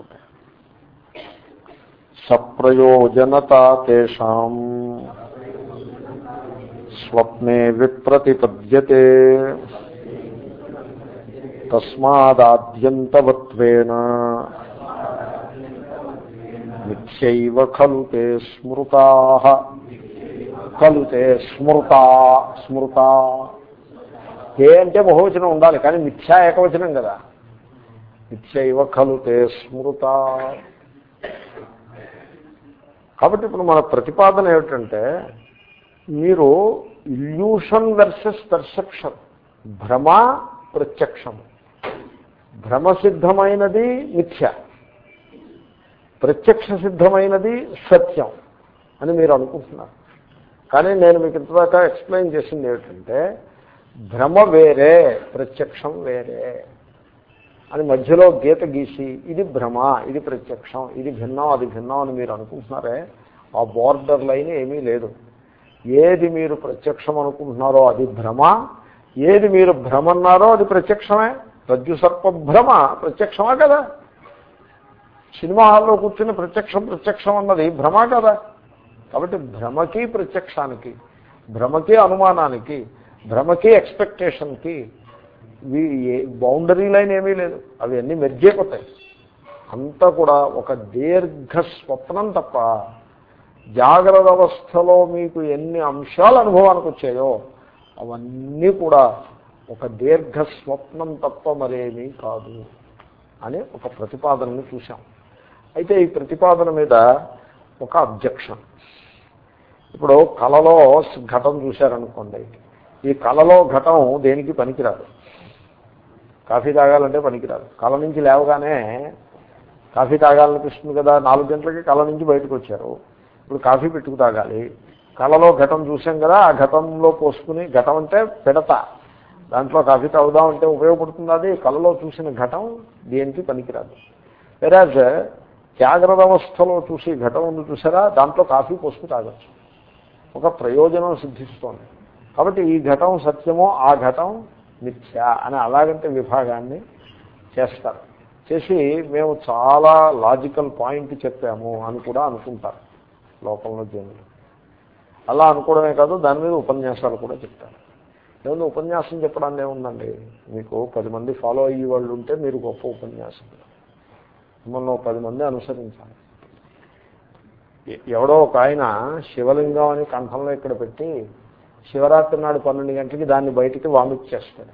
Okay సప్రయోజనత తేషాం. స్వప్నే విప్రతిపద్యతే. తస్మాదాద్యంతవత్వేన. మిథ్యైవ ఖలు తే స్మృతా. ఖలు తే స్మృతా స్మృతా. ఏ అంటే బహువచనం ఉండాలి కానీ మిథ్యా ఏకవచనం కదా. మిథ్యైవ ఖలు తే స్మృత. కాబట్టి ఇప్పుడు మన ప్రతిపాదన ఏమిటంటే మీరు ఇల్యూషన్ వర్సెస్ పర్సెప్షన్ భ్రమ ప్రత్యక్షం. భ్రమసిద్ధమైనది మిథ్య. ప్రత్యక్ష సిద్ధమైనది సత్యం అని మీరు అనుకుంటున్నారు. కానీ నేను మీకు ఇంతదాకా ఎక్స్ప్లెయిన్ చేసింది ఏమిటంటే భ్రమ వేరే ప్రత్యక్షం వేరే. అని మధ్యలో గీత గీసి ఇది భ్రమ ఇది ప్రత్యక్షం ఇది భిన్నం అది భిన్నం అని మీరు అనుకుంటున్నారే ఆ బార్డర్ లైన్ ఏమీ లేదు. ఏది మీరు ప్రత్యక్షం అనుకుంటున్నారో అది భ్రమ ఏది మీరు భ్రమ అన్నారో అది ప్రత్యక్షమే. రజ్జు సర్ప భ్రమ ప్రత్యక్షమా కదా? సినిమా హాల్లో కూర్చుని ప్రత్యక్షం ప్రత్యక్షం అన్నది భ్రమ కదా? కాబట్టి భ్రమకి ప్రత్యక్షానికి భ్రమకి అనుమానానికి భ్రమకి ఎక్స్పెక్టేషన్కి బౌండరీ లైన్ ఏమీ లేదు. అవి అన్నీ మెర్జైపోతాయి అంతా కూడా ఒక దీర్ఘ స్వప్నం తప్ప జాగ్రత్త అవస్థలో మీకు ఎన్ని అంశాలు అనుభవానికి వచ్చాయో అవన్నీ కూడా ఒక దీర్ఘ స్వప్నం తప్ప మరేమీ కాదు అని ఒక ప్రతిపాదనని చూసాం అయితే ఈ ప్రతిపాదన మీద ఒక అబ్జెక్షన్. ఇప్పుడు కళలో ఘటం చూశారనుకోండి. ఈ కళలో ఘటం దేనికి పనికిరాదు. కాఫీ తాగాలంటే పనికిరాదు. కళ నుంచి లేవగానే కాఫీ తాగాలనిపిస్తుంది కదా నాలుగు గంటలకి కళ నుంచి బయటకు వచ్చారు ఇప్పుడు కాఫీ పెట్టుకు తాగాలి. కళలో ఘటం చూసాం కదా ఆ ఘటంలో పోసుకుని ఘటం అంటే పిడత. దాంట్లో కాఫీ తాగుదామంటే ఉపయోగపడుతుంది అది కళలో చూసిన ఘటం దేనికి పనికిరాదు. వెరాజ్ జాగ్రత్త అవస్థలో చూసి ఘటం ఉంది చూసారా దాంట్లో కాఫీ పోసుకు తాగొచ్చు. ఒక ప్రయోజనం సిద్ధిస్తోంది. కాబట్టి ఈ ఘటం సత్యమో ఆ ఘటం మిథ్య అని అలాగంటే విభాగాన్ని చేస్తారు. చేసి మేము చాలా లాజికల్ పాయింట్ చెప్పాము అని కూడా అనుకుంటారు లోకంలో జనులు. అలా అనుకోవడమే కాదు దాని మీద ఉపన్యాసాలు కూడా చెప్తారు. ఏమన్నా ఉపన్యాసం చెప్పడానికి ఏముందండి? మీకు పది మంది ఫాలో అయ్యే వాళ్ళు ఉంటే మీరు గొప్ప ఉపన్యాసం. మిమ్మల్ని పది మంది అనుసరించాలి. ఎవడో ఒక ఆయన శివలింగం అని కంఠంలో ఇక్కడ పెట్టి శివరాత్రి నాడు పన్నెండు గంటలకి దాన్ని బయటికి వామిట్ చేస్తాడు.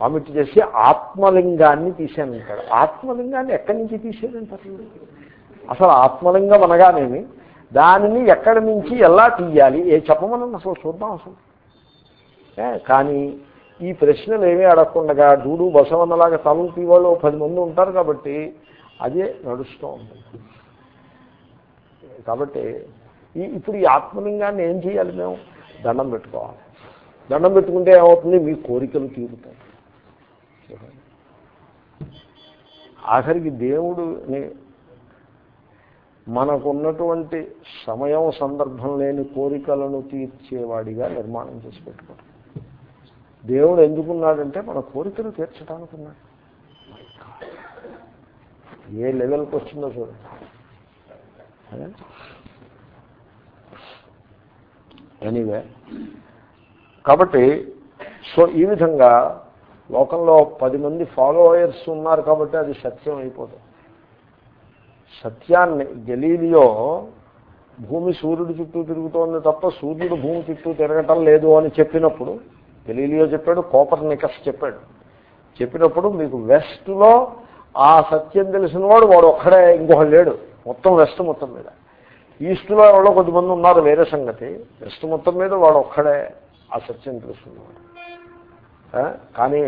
వామిట్ చేసి ఆత్మలింగాన్ని తీసానంటాడు ఆత్మలింగాన్ని ఎక్కడి నుంచి తీసేదంటారు అసలు ఆత్మలింగం అనగానేమి? దానిని ఎక్కడి నుంచి ఎలా తీయాలి? ఏ చెప్పమని అసలు చూద్దాం అసలు. కానీ ఈ ప్రశ్నలు ఏమీ అడగకుండా డూడు బసవన్నలాగా తలూపి వాళ్ళు పది మంది ఉంటారు కాబట్టి అదే నడుస్తూ ఉంటుంది. కాబట్టి ఈ ఇప్పుడు ఈ ఆత్మలింగాన్ని ఏం చేయాలి మేము? దండం పెట్టుకోవాలి. దండం పెట్టుకుంటే ఏమవుతుంది? మీ కోరికలు తీరుతాయి. ఆఖరికి దేవుడుని మనకున్నటువంటి సమయం సందర్భం లేని కోరికలను తీర్చేవాడిగా నిర్మాణం చేసి పెట్టుకోవడం దేవుడు ఎందుకున్నాడంటే మన కోరికలు తీర్చడానికి ఉన్నాడు. ఏ లెవెల్కి వచ్చిందో చూడండి ఎనీవే కాబట్టి సో ఈ విధంగా లోకంలో పది మంది ఫాలోయర్స్ ఉన్నారు కాబట్టి అది సత్యం అయిపోతుంది. సత్యాన్ని గలీలియో భూమి సూర్యుడు చుట్టూ తిరుగుతోంది తప్ప సూర్యుడు భూమి చుట్టూ తిరగటం లేదు అని చెప్పినప్పుడు గలీలియో చెప్పాడు కోపర్ నికస్ చెప్పాడు. చెప్పినప్పుడు మీకు వెస్ట్లో ఆ సత్యం తెలిసిన వాడు వాడు ఒక్కడే ఇంకొకడు లేడు. మొత్తం వెస్ట్ మొత్తం మీద. ఈస్ట్లో ఎవరో కొద్దిమంది ఉన్నారు వేరే సంగతి. వెస్ట్ మొత్తం మీద వాడు ఒక్కడే ఆ సత్యం తెలుసుకున్నాడు కానీ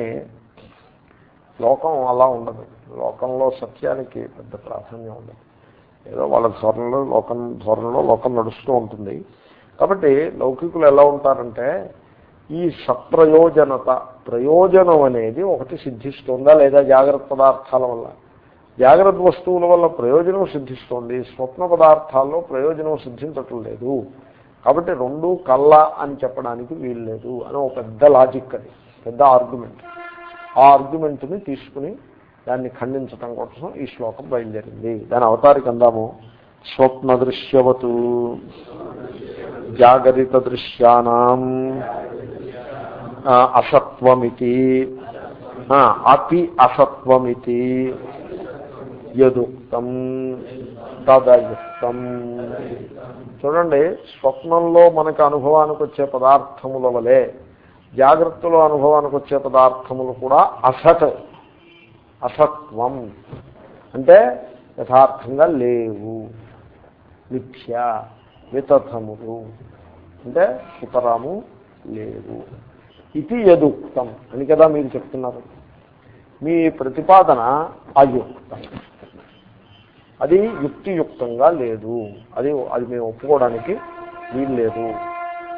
లోకం అలా ఉండదు. లోకంలో సత్యానికి పెద్ద ప్రాధాన్యం ఉండదు. ఏదో వాళ్ళ ధోరణిలో లోకం ధోరణిలో లోకం నడుస్తూ ఉంటుంది. కాబట్టి లౌకికులు ఎలా ఉంటారంటే ఈ సప్రయోజనత ప్రయోజనం అనేది ఒకటి సిద్ధిస్తుందా లేదా జాగ్రత్త పదార్థాల వల్ల? జాగ్రత్త వస్తువుల వల్ల ప్రయోజనం సిద్ధిస్తోంది. స్వప్న పదార్థాల్లో ప్రయోజనం సిద్ధించటం లేదు. కాబట్టి రెండు కళ్ళ అని చెప్పడానికి వీలు లేదు అని ఒక పెద్ద లాజిక్ అది పెద్ద ఆర్గ్యుమెంట్ ఆ ఆర్గ్యుమెంట్ని తీసుకుని దాన్ని ఖండించటం కోసం ఈ శ్లోకం బయలుదేరింది. దాని అవతారికి అందాము. స్వప్న దృశ్యవతు జాగరిత దృశ్యానం అసత్వమితి అతి అసత్వమితి. యదుక్తం తదయుక్తం. చూడండి స్వప్నంలో మనకు అనుభవానికి వచ్చే పదార్థముల వలె జాగ్రత్తలో అనుభవానికి వచ్చే పదార్థములు కూడా అసత్ అసత్వం. అంటే యథార్థంగా లేవు. మిథ్య వితథములు. అంటే సుతరాము లేవు ఇది యదుక్తం అని కదా మీరు చెప్తున్నారు. మీ ప్రతిపాదన అయుక్తం. అది యుక్తియుక్తంగా లేదు. అది అది మేము ఒప్పుకోవడానికి వీలు లేదు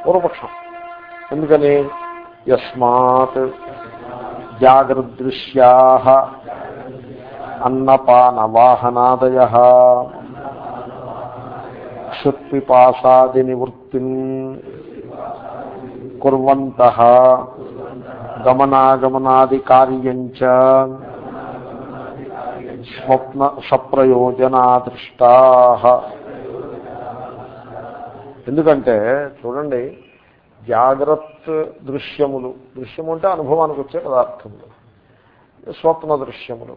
పూర్వపక్షం. ఎందుకని? యస్మాత్ జాగృదృశ్యా అన్నపానవాహనాదయ క్షుత్పిపాసాది నివృత్తి కుర్వంత గమనాగమనాది కార్యంచ స్వప్న సప్రయోజనాదృష్టా. ఎందుకంటే చూడండి జాగ్రత్త దృశ్యములు దృశ్యము అంటే అనుభవానికి వచ్చే పదార్థములు స్వప్న దృశ్యములు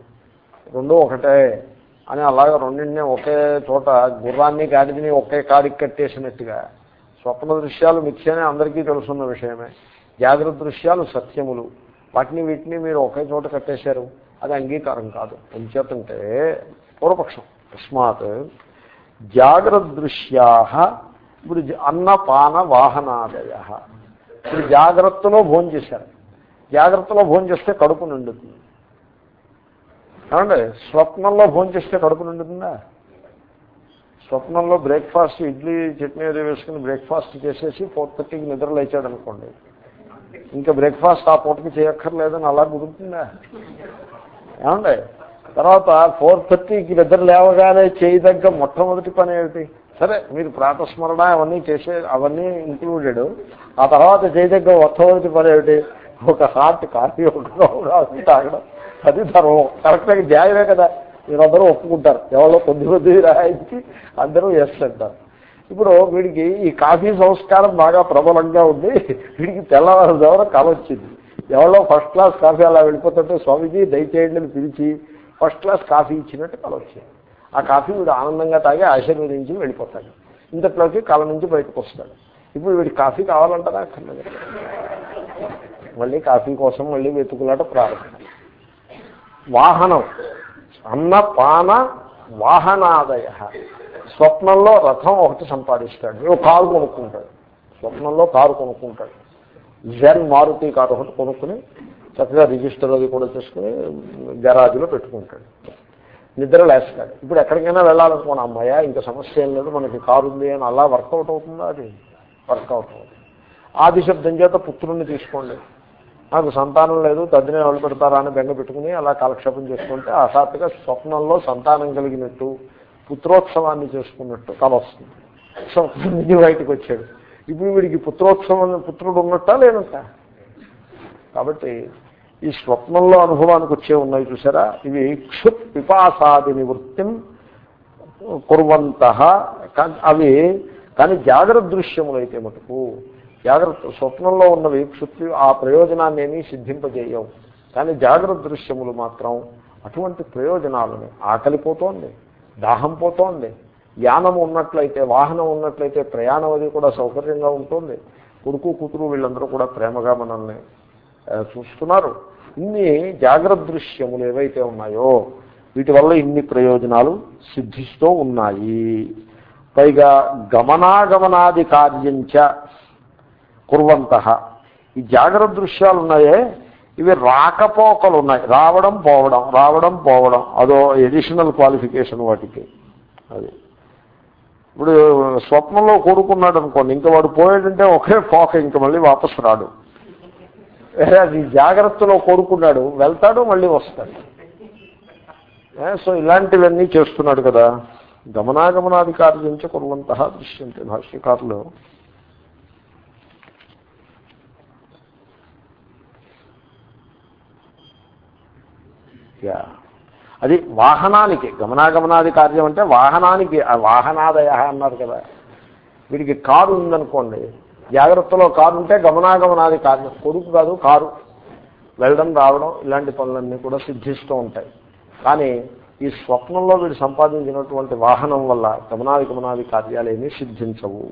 రెండు ఒకటే అని అలాగే రెండింటిని ఒకే చోట గుర్రాన్ని గాడిదని ఒకే కాడికి కట్టేసినట్టుగా స్వప్న దృశ్యాలు మిథ్యనే అందరికీ తెలుసున్న విషయమే. జాగ్రత్త దృశ్యాలు సత్యములు. వాటిని వీటిని మీరు ఒకే చోట కట్టేశారు. అది అంగీకారం కాదు. ఎంచేతంటే పూర్వపక్షం. తస్మాత్ జాగ్రత్త దృశ్యా ఇప్పుడు అన్నపాన వాహనాదయ. ఇప్పుడు జాగ్రత్తలో భోజనం చేశారు. జాగ్రత్తలో భోజనం చేస్తే కడుపు నిండుతుంది. ఏమండి? స్వప్నంలో భోజనం చేస్తే కడుపు నిండుతుందా? స్వప్నంలో బ్రేక్ఫాస్ట్ ఇడ్లీ చట్నీ ఏదో వేసుకుని బ్రేక్ఫాస్ట్ చేసేసి ఫోర్ థర్టీకి నిద్ర లేచాడు అనుకోండి ఇంకా బ్రేక్ఫాస్ట్ ఆ పూటకి చేయక్కర్లేదని అలా కుదురుతుందా? ఏమండి? తర్వాత ఫోర్ థర్టీకి నిద్ర లేవగానే చేయదగ్గ మొట్టమొదటి పని ఏమిటి? సరే మీరు ప్రాతస్మరణ అవన్నీ చేసే అవన్నీ ఇంక్లూడెడ్. ఆ తర్వాత చేయదగ్గ మొట్టమొదటి పని ఏమిటి? ఒక హార్ట్ కాఫీ ఒక తాగడం. అది ధర్మం. కరెక్ట్గా న్యాయమే కదా? మీరందరూ ఒప్పుకుంటారు. ఎవరో కొద్ది కొద్ది రాయించి అందరూ ఎస్ అంటారు. ఇప్పుడు వీడికి ఈ కాఫీ సంస్కారం బాగా ప్రబలంగా ఉంది. వీడికి తెల్లవారుజామున కల వచ్చింది. ఎవరో ఫస్ట్ క్లాస్ కాఫీ అలా వెళ్ళిపోతుంటే స్వామీజీ దయచేయండి అని పిలిచి ఫస్ట్ క్లాస్ కాఫీ ఇచ్చినట్టు కల వచ్చింది ఆ కాఫీ వీడు ఆనందంగా తాగి ఆశీర్వదించి వెళ్ళిపోతాడు. ఇంతట్లోకి కళ నుంచి బయటకు వస్తాడు. ఇప్పుడు వీడికి కాఫీ కావాలంటారా అక్కర్లేదు. మళ్ళీ కాఫీ కోసం మళ్ళీ వెతుకులాట ప్రారంభం. వాహనం. అన్న పాన వాహనాదయ. స్వప్నంలో రథం ఒకటి సంపాదిస్తాడు. ఓ కారు కొనుక్కుంటాడు. స్వప్నంలో కారు కొనుక్కుంటాడు. జెన్ మారుతి కారు ఒకటి కొనుక్కుని చక్కగా రిజిస్టర్ అది కూడా చేసుకుని గరాజులో పెట్టుకుంటాడు. నిద్ర లేస్తాడు. ఇప్పుడు ఎక్కడికైనా వెళ్ళాలనుకోండి అమ్మాయ ఇంకా సమస్య ఏం లేదు మనకి కారు ఉంది అని అలా వర్కౌట్ అవుతుందా అది? వర్కౌట్ అవుతుంది ఆది శబ్దం చేత పుత్రుణ్ణి తీసుకోండి. నాకు సంతానం లేదు తద్దినే వాళ్ళు పెడతారా అని బెంగ పెట్టుకుని అలా కాలక్షేపం చేసుకుంటే హఠాత్తుగా స్వప్నంలో సంతానం కలిగినట్టు పుత్రోత్సవాన్ని చేసుకున్నట్టు తల వస్తుంది నుంచి బయటకు వచ్చాడు. ఇప్పుడు వీడికి పుత్రోత్సవం పుత్రుడు ఉన్నట్టా లేనట కాబట్టి ఈ స్వప్నంలో అనుభవానికి వచ్చే ఉన్నాయి చూసారా? ఇవి క్షుత్ పిపాసాది నివృత్తిం కుర్వంత. అవి కానీ జాగ్రత్త దృశ్యములైతే మటుకు జాగ్రత్త స్వప్నంలో ఉన్నవి క్షుత్తి ఆ ప్రయోజనాన్ని ఏమీ సిద్ధింపజేయవు. కానీ జాగ్రత్త దృశ్యములు మాత్రం అటువంటి ప్రయోజనాలని ఆకలిపోతోంది. దాహం పోతోంది. యానం ఉన్నట్లయితే వాహనం ఉన్నట్లయితే ప్రయాణం అది కూడా సౌకర్యంగా ఉంటుంది. కొడుకు కూతురు వీళ్ళందరూ కూడా ప్రేమగా మనల్ని చూస్తున్నారు. ఇన్ని జాగ్రత్త దృశ్యములు ఏవైతే ఉన్నాయో వీటి వల్ల ఇన్ని ప్రయోజనాలు సిద్ధిస్తూ ఉన్నాయి. పైగా గమనాగమనాది కార్యంచ కుర్వంత. ఈ జాగ్రత్త దృశ్యాలు ఉన్నాయే ఇవి రాకపోకలు ఉన్నాయి. రావడం పోవడం రావడం పోవడం. అదో ఎడిషనల్ క్వాలిఫికేషన్ వాటికి. అది. ఇప్పుడు స్వప్నంలో కోరుకున్నాడు అనుకోండి ఇంకా వాడు పోయాడంటే ఒకే పోక ఇంకా మళ్ళీ వాపసు రాడు. అది జాగ్రత్తలో కోరుకున్నాడు వెళ్తాడు మళ్ళీ వస్తాడు. ఏ, సో ఇలాంటివన్నీ చేస్తున్నాడు కదా. గమనాగమనాధికారి నుంచి చ కుర్వంత దృశ్యంతే. భాష్యకారులు యా. అది వాహనానికి గమనాగమనాది కార్యం అంటే వాహనానికి ఆ వాహనాదయ అన్నారు కదా. వీడికి కారు ఉందనుకోండి జాగ్రత్తలో కారు ఉంటే గమనాగమనాది కార్యం. కొడుకు కాదు కారు. వెళ్ళడం రావడం ఇలాంటి పనులన్నీ కూడా సిద్ధిస్తూ ఉంటాయి. కానీ ఈ స్వప్నంలో వీడు సంపాదించినటువంటి వాహనం వల్ల గమనాది గమనాది కార్యాలయమీ సిద్ధించవు.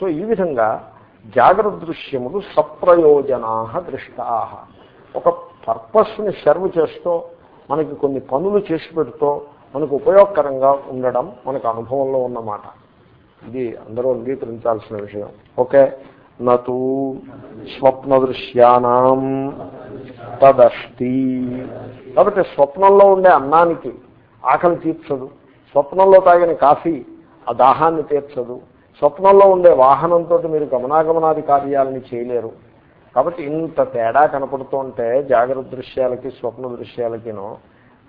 సో ఈ విధంగా జాగ్రత్త దృశ్యములు సప్రయోజనా దృష్టా ఒక పర్పస్ని సర్వ్ చేస్తూ మనకి కొన్ని పనులు చేసి పెడుతూ మనకు ఉపయోగకరంగా ఉండడం మనకు అనుభవంలో ఉన్నమాట ఇది అందరూ అంగీకరించాల్సిన విషయం. ఓకే? నూ స్వప్న దృశ్యానం తదస్తి. కాబట్టి స్వప్నంలో ఉండే అన్నానికి ఆకలి తీర్చదు. స్వప్నంలో తాగిన కాఫీ ఆ దాహాన్ని తీర్చదు. స్వప్నంలో ఉండే వాహనంతో మీరు గమనాగమనాది కార్యాలని చేయలేరు. కాబట్టి ఇంత తేడా కనపడుతూ ఉంటే జాగ్రత్త దృశ్యాలకి స్వప్న దృశ్యాలకినో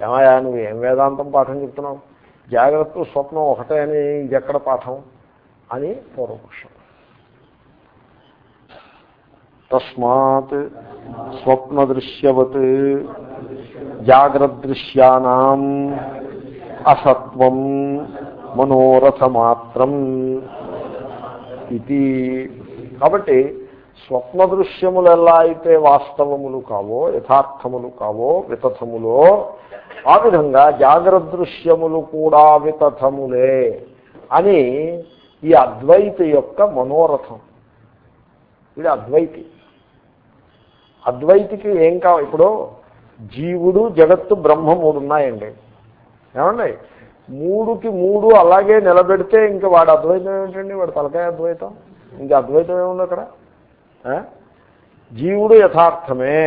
ఏమయా నువ్వు ఏం వేదాంతం పాఠం చెప్తున్నావు? జాగ్రత్త స్వప్నం ఒకటే అని ఇది ఎక్కడ పాఠం? అని పూర్వపక్షం. తస్మాత్ స్వప్నదృశ్యవత్ జాగ్రదృశ్యానాం అసత్వం మనోరథమాత్రం ఇది. కాబట్టి స్వప్న దృశ్యములు ఎలా అయితే వాస్తవములు కావో యథార్థములు కావో వితథములో ఆ విధంగా జాగ్రత్త దృశ్యములు కూడా వితథములే అని ఈ అద్వైతి యొక్క మనోరథం. ఇది అద్వైతి. అద్వైతికి ఏం కావు ఇప్పుడు జీవుడు జగత్తు బ్రహ్మ మూడు ఉన్నాయండి. ఏమండి? మూడుకి మూడు అలాగే నిలబెడితే ఇంకా వాడు అద్వైతం ఏమిటండి? వాడు తలకాయ అద్వైతం? ఇంకా అద్వైతం ఏముంది అక్కడ? జీవుడు యథార్థమే.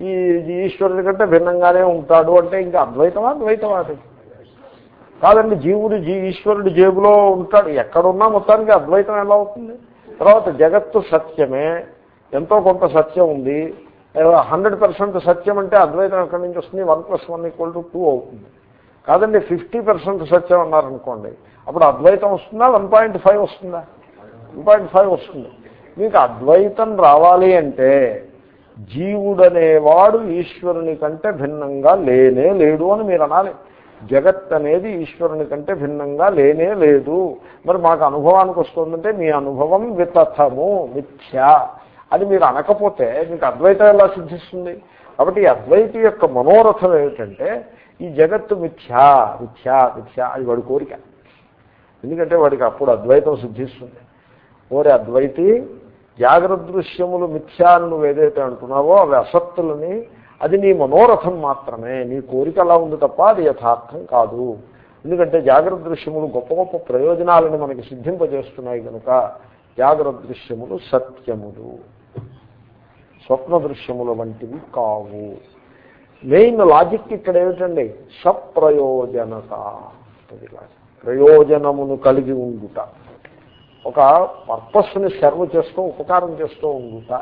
ఈ ఈశ్వరుడి కంటే భిన్నంగానే ఉంటాడు అంటే ఇంకా అద్వైతమా ద్వైతమా అది? కాదండి జీవుడు జీ ఈశ్వరుడు జేబులో ఉంటాడు. ఎక్కడున్నా మొత్తానికి అద్వైతం ఎలా అవుతుంది? తర్వాత జగత్తు సత్యమే. ఎంతో కొంత సత్యం ఉంది. హండ్రెడ్ పర్సెంట్ సత్యం అంటే అద్వైతం ఎక్కడి నుంచి వస్తుంది? One plus one equal to two అవుతుంది. కాదండి ఫిఫ్టీ పర్సెంట్ సత్యం అన్నారనుకోండి అప్పుడు అద్వైతం వస్తుందా? వన్ పాయింట్ ఫైవ్ వస్తుందా? వన్ పాయింట్ ఫైవ్ వస్తుంది. మీకు అద్వైతం రావాలి అంటే జీవుడనేవాడు ఈశ్వరుని కంటే భిన్నంగా లేనే లేడు అని మీరు అనాలి. జగత్ అనేది ఈశ్వరుని కంటే భిన్నంగా లేనే లేదు. మరి మాకు అనుభవానికి వస్తుందంటే మీ అనుభవం వితథము మిథ్య. అది మీరు అనకపోతే మీకు అద్వైతం ఎలా సిద్ధిస్తుంది? కాబట్టి ఈ అద్వైతి యొక్క మనోరథం ఏమిటంటే ఈ జగత్తు మిథ్యా మిథ్యా మిథ్యా అది వాడి కోరిక. ఎందుకంటే వాడికి అప్పుడు అద్వైతం సిద్ధిస్తుంది. ఓరే అద్వైతి జాగ్రత్త దృశ్యములు మిథ్యా నువ్వు ఏదైతే అంటున్నావో అవి అసత్తులని అది నీ మనోరథం మాత్రమే. నీ కోరిక అలా ఉంది తప్ప అది యథార్థం కాదు. ఎందుకంటే జాగ్రత్త దృశ్యములు గొప్ప గొప్ప ప్రయోజనాలను మనకి సిద్ధింపజేస్తున్నాయి కనుక జాగ్రత్త దృశ్యములు సత్యములు. స్వప్న దృశ్యముల వంటివి కావు. మెయిన్ లాజిక్ ఇక్కడ ఏమిటండి? సప్రయోజనత ప్రయోజనమును కలిగి ఉండుట. ఒక పర్పస్ని సర్వ్ చేస్తూ ఉపకారం చేస్తూ ఉండుట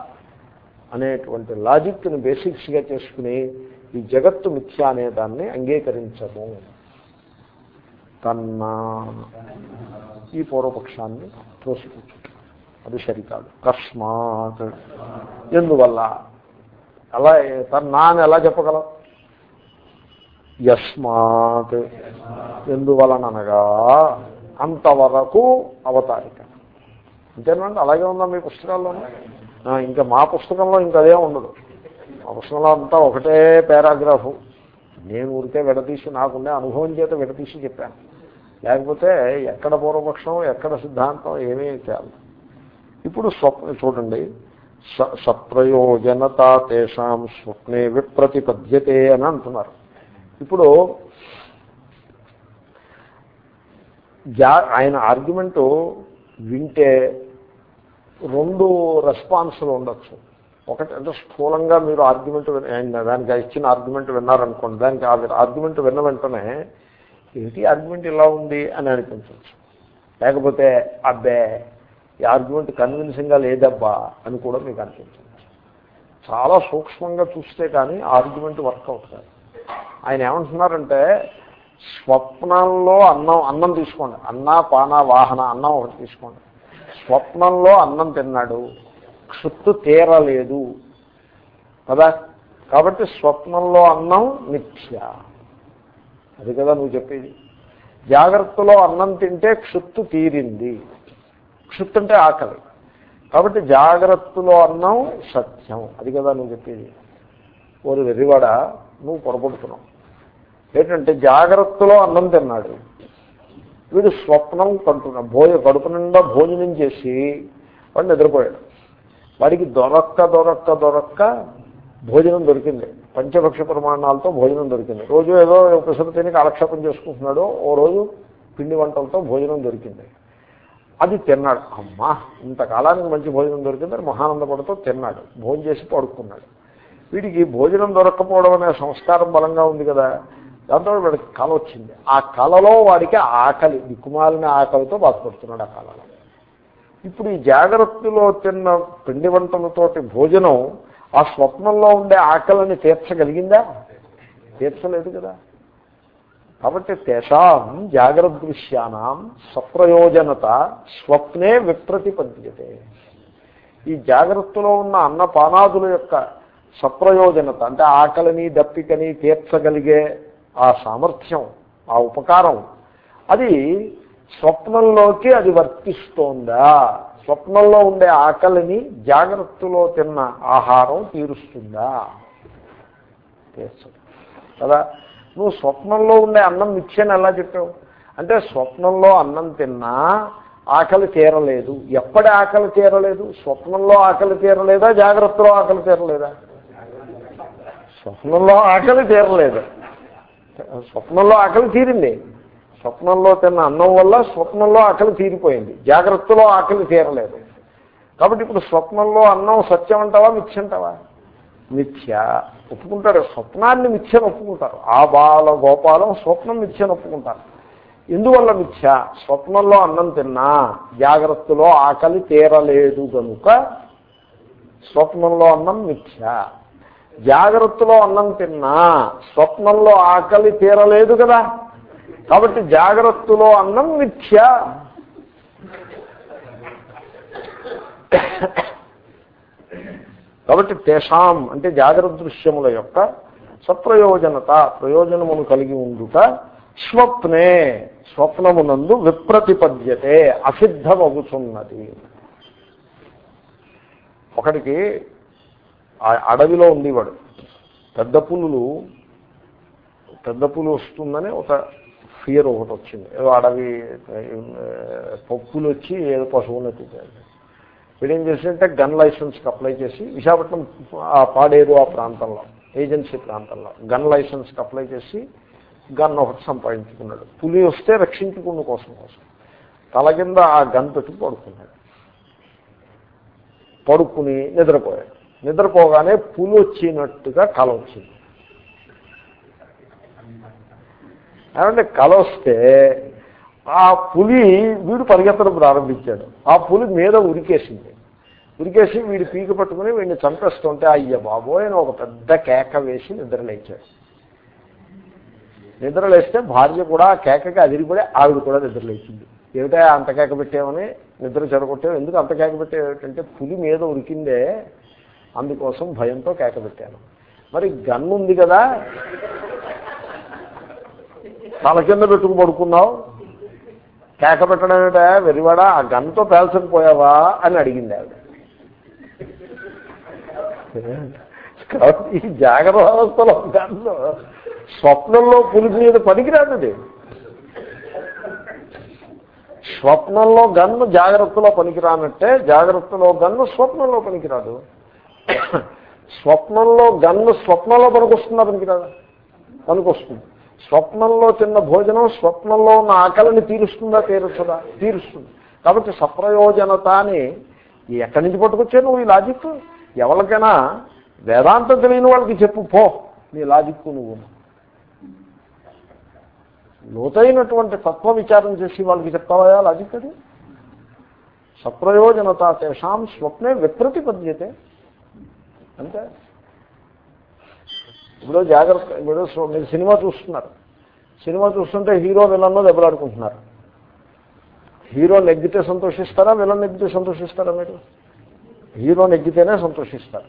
అనేటువంటి లాజిక్ని బేసిక్స్గా చేసుకుని ఈ జగత్తు మిథ్య అనే దాన్ని అంగీకరించము. తన్నా ఈ పూర్వపక్షాన్ని తోసిపుచ్చు అది సరికాదు. కస్మాత్. ఎందువల్ల? అలా తన్నా అని ఎలా చెప్పగలం? యస్మాత్. ఎందువలననగా అంతవరకు అవతారిక. అంతేనండి అలాగే ఉందా మీ పుస్తకాల్లోనే ఇంకా మా పుస్తకంలో ఇంకా అదే ఉండదు. మా పుస్తకంలో అంతా ఒకటే పారాగ్రాఫు. నేను ఊరికే విడదీసి నాకుండే అనుభవం చేత విడదీసి చెప్పాను. లేకపోతే ఎక్కడ పూర్వపక్షం ఎక్కడ సిద్ధాంతం ఏమీ చేయాలి ఇప్పుడు స్వప్న చూడండి. స సప్రయోజనత తేషాం స్వప్నే విప్రతిపద్యతే అని అంటున్నారు. ఇప్పుడు జా ఆయన ఆర్గ్యుమెంటు వింటే రెండు రెస్పాన్సులు ఉండొచ్చు. ఒకటి అంటే స్థూలంగా మీరు ఆర్గ్యుమెంట్ దానికి ఇచ్చిన ఆర్గ్యుమెంట్ విన్నారనుకోండి దానికి ఆ ఆర్గ్యుమెంట్ విన్న వెంటనే ఏంటి ఆర్గ్యుమెంట్ ఇలా ఉంది అని అనిపించవచ్చు లేకపోతే అబ్బే ఈ ఆర్గ్యుమెంట్ కన్విన్సింగ్గా లేదబ్బా అని కూడా మీకు అనిపించవచ్చు చాలా సూక్ష్మంగా చూస్తే కానీ ఆర్గ్యుమెంట్ వర్కౌట్ కాదు. ఆయన ఏమంటున్నారంటే స్వప్నంలో అన్నం అన్నం తీసుకోండి. అన్న పాన వాహన అన్నం ఒకటి తీసుకోండి. స్వప్నంలో అన్నం తిన్నాడు. క్షుత్తు తీరలేదు. కదా? కాబట్టి స్వప్నంలో అన్నం మిథ్య. అది కదా నువ్వు చెప్పేది. జాగ్రత్తలో అన్నం తింటే క్షుత్తు తీరింది. క్షుత్తు అంటే ఆకలి. కాబట్టి జాగ్రత్తలో అన్నం సత్యం. అది కదా నువ్వు చెప్పేది. ఓరు వెర్రివాడ నువ్వు పొరపడుతున్నావు. ఏంటంటే జాగ్రత్తలో అన్నం తిన్నాడు. వీడు స్వప్నం కంటున్నా భోజ కడుపు నిండా భోజనం చేసి వాడు నిద్రపోయాడు. వాడికి దొరక్క దొరక్క దొరక్క భోజనం దొరికింది. పంచభక్ష ప్రమాణాలతో భోజనం దొరికింది. రోజు ఏదో ఒకసారి తిని కాలక్షేపం చేసుకుంటున్నాడు. ఓ రోజు పిండి వంటలతో భోజనం దొరికింది. అది తిన్నాడు. అమ్మా ఇంతకాలానికి మంచి భోజనం దొరికిందని మహానందపడుతూ తిన్నాడు. భోజనం చేసి పడుకున్నాడు. వీడికి భోజనం దొరక్కపోవడం అనే సంస్కారం బలంగా ఉంది కదా. దాంతో వాడికి కళ వచ్చింది. ఆ కళలో వాడికి ఆకలి దిక్కుమాలిన ఆకలితో బాధపడుతున్నాడు ఆ కళలో. ఇప్పుడు ఈ జాగ్రత్తలో తిన్న పిండి వంటలతోటి భోజనం ఆ స్వప్నంలో ఉండే ఆకలిని తీర్చగలిగిందా? తీర్చలేదు కదా. కాబట్టి తేషాం జాగ్రత్త దృశ్యానం సప్రయోజనత స్వప్నే విప్రతిపద్యతే. ఈ జాగ్రత్తలో ఉన్న అన్నపానాదుల యొక్క సప్రయోజనత అంటే ఆకలిని దప్పికని తీర్చగలిగే ఆ సామర్థ్యం ఆ ఉపకారం. అది స్వప్నంలోకి అది వర్తిస్తోందా? స్వప్నంలో ఉండే ఆకలిని జాగ్రత్తలో తిన్న ఆహారం తీరుస్తుందా? తీర్చదు కదా? నువ్వు స్వప్నంలో ఉండే అన్నం మిచ్చని ఎలా చెప్పావు? అంటే స్వప్నంలో అన్నం తిన్నా ఆకలి తీరలేదు. ఎప్పటి ఆకలి తీరలేదు? స్వప్నంలో ఆకలి తీరలేదా? జాగ్రత్తలో ఆకలి తీరలేదా? స్వప్నంలో ఆకలి తీరలేదు. స్వప్నంలో ఆకలి తీరింది. స్వప్నంలో తిన్న అన్నం వల్ల స్వప్నంలో ఆకలి తీరిపోయింది. జాగ్రత్తలో ఆకలి తీరలేదు. కాబట్టి ఇప్పుడు స్వప్నంలో అన్నం సత్యం అంటావా మిథ్య అంటావా? మిథ్య. ఒప్పుకుంటారు. స్వప్నాన్ని మిథ్యను ఒప్పుకుంటారు. ఆ బాల గోపాలం స్వప్నం మిథ్యను ఒప్పుకుంటారు. ఎందువల్ల మిథ్య? స్వప్నంలో అన్నం తిన్నా జాగ్రత్తలో ఆకలి తీరలేదు కనుక స్వప్నంలో అన్నం మిథ్య. జాగ్రత్తలో అన్నం తిన్నా స్వప్నంలో ఆకలి తీరలేదు కదా. కాబట్టి జాగ్రత్తలో అన్నం మిథ్య. కాబట్టి తేషాం అంటే జాగ్రత్త దృశ్యముల యొక్క సప్రయోజనత ప్రయోజనమును కలిగి ఉండుట స్వప్నే స్వప్నమునందు విప్రతిపద్యతే అసిద్ధమగుతున్నది ఒకడికి అడవిలో ఉండేవాడు. పెద్ద పులులు పెద్ద పులు వస్తుందని ఒక ఫియర్ ఒకటి వచ్చింది. ఏదో అడవి పప్పులు వచ్చి ఏదో పశువులు ఎత్తుతాడు వీడు ఏం చేసిందంటే గన్ లైసెన్స్కి అప్లై చేసి విశాఖపట్నం ఆ పాడేరు ఆ ప్రాంతంలో ఏజెన్సీ ప్రాంతంలో గన్ లైసెన్స్కి అప్లై చేసి గన్ ఒకటి సంపాదించుకున్నాడు. పులి వస్తే రక్షించుకున్న కోసం కోసం. తల కింద ఆ గన్ పెట్టి పడుకున్నాడు. పడుకుని నిద్రపోయాడు. నిద్రపోగానే పులి వచ్చినట్టుగా కళ వచ్చింది. ఏమంటే కళ వస్తే ఆ పులి వీడు పరిగెత్తడం ప్రారంభించాడు. ఆ పులి మీద ఉరికేసింది. ఉరికేసి వీడు పీక పట్టుకుని వీడిని చంపేస్తుంటే అయ్య బాబోయ్ అని ఒక పెద్ద కేక వేసి నిద్రలేచాడు నిద్రలేస్తే భార్య కూడా ఆ కేకకి అదిరిపడి ఆవిడ కూడా నిద్రలేచింది ఏమిటా అంత కేక పెట్టామని నిద్ర చెడగొట్టాం ఎందుకు అంత కేక పెట్టావు? ఏమిటంటే పులి మీద ఉరికిందే అందుకోసం భయంతో కేక పెట్టాను మరి గన్ ఉంది కదా? తల కింద పెట్టుకు పడుకున్నావు? కేక పెట్టడం ఏమిటా వెరివాడా ఆ గన్తో పేల్చకపోయావా అని అడిగింది ఆవిడ. కాబట్టి ఈ జాగ్రత్త అవస్థలో గన్ను స్వప్నంలో పులిసి మీద పనికిరాదు స్వప్నంలో గన్ను జాగ్రత్తలో పనికిరానట్టే జాగ్రత్తలో గన్ను స్వప్నంలో పనికిరాదు. స్వప్నంలో గన్ను స్వప్నంలో పనికొస్తుందా కదా. పనికొస్తుంది. స్వప్నంలో తిన్న భోజనం స్వప్నంలో ఉన్న ఆకలిని తీరుస్తుందా తీరుస్తుందా? తీరుస్తుంది. కాబట్టి సప్రయోజనత అని ఎక్కడి నుంచి పట్టుకొచ్చా నువ్వు ఈ లాజిక్? ఎవరికైనా వేదాంతం తెలియని వాళ్ళకి చెప్పు పో నీ లాజిక్ నువ్వు. లోతైనటువంటి తత్వ విచారం చేసి వాళ్ళకి చెప్తావా లాజిక్ అది? సప్రయోజనత తేషాం స్వప్నే విప్రతిపద్యతే అంతే. ఇప్పుడు జాగ్రత్త ఇప్పుడు మీరు సినిమా చూస్తున్నారు. సినిమా చూస్తుంటే హీరో విలన్లో దెబ్బలాడుకుంటున్నారు. హీరో నెగ్గితే సంతోషిస్తారా విలన్ నెగ్గితే సంతోషిస్తారా మీరు? హీరో నెగ్గితేనే సంతోషిస్తారు.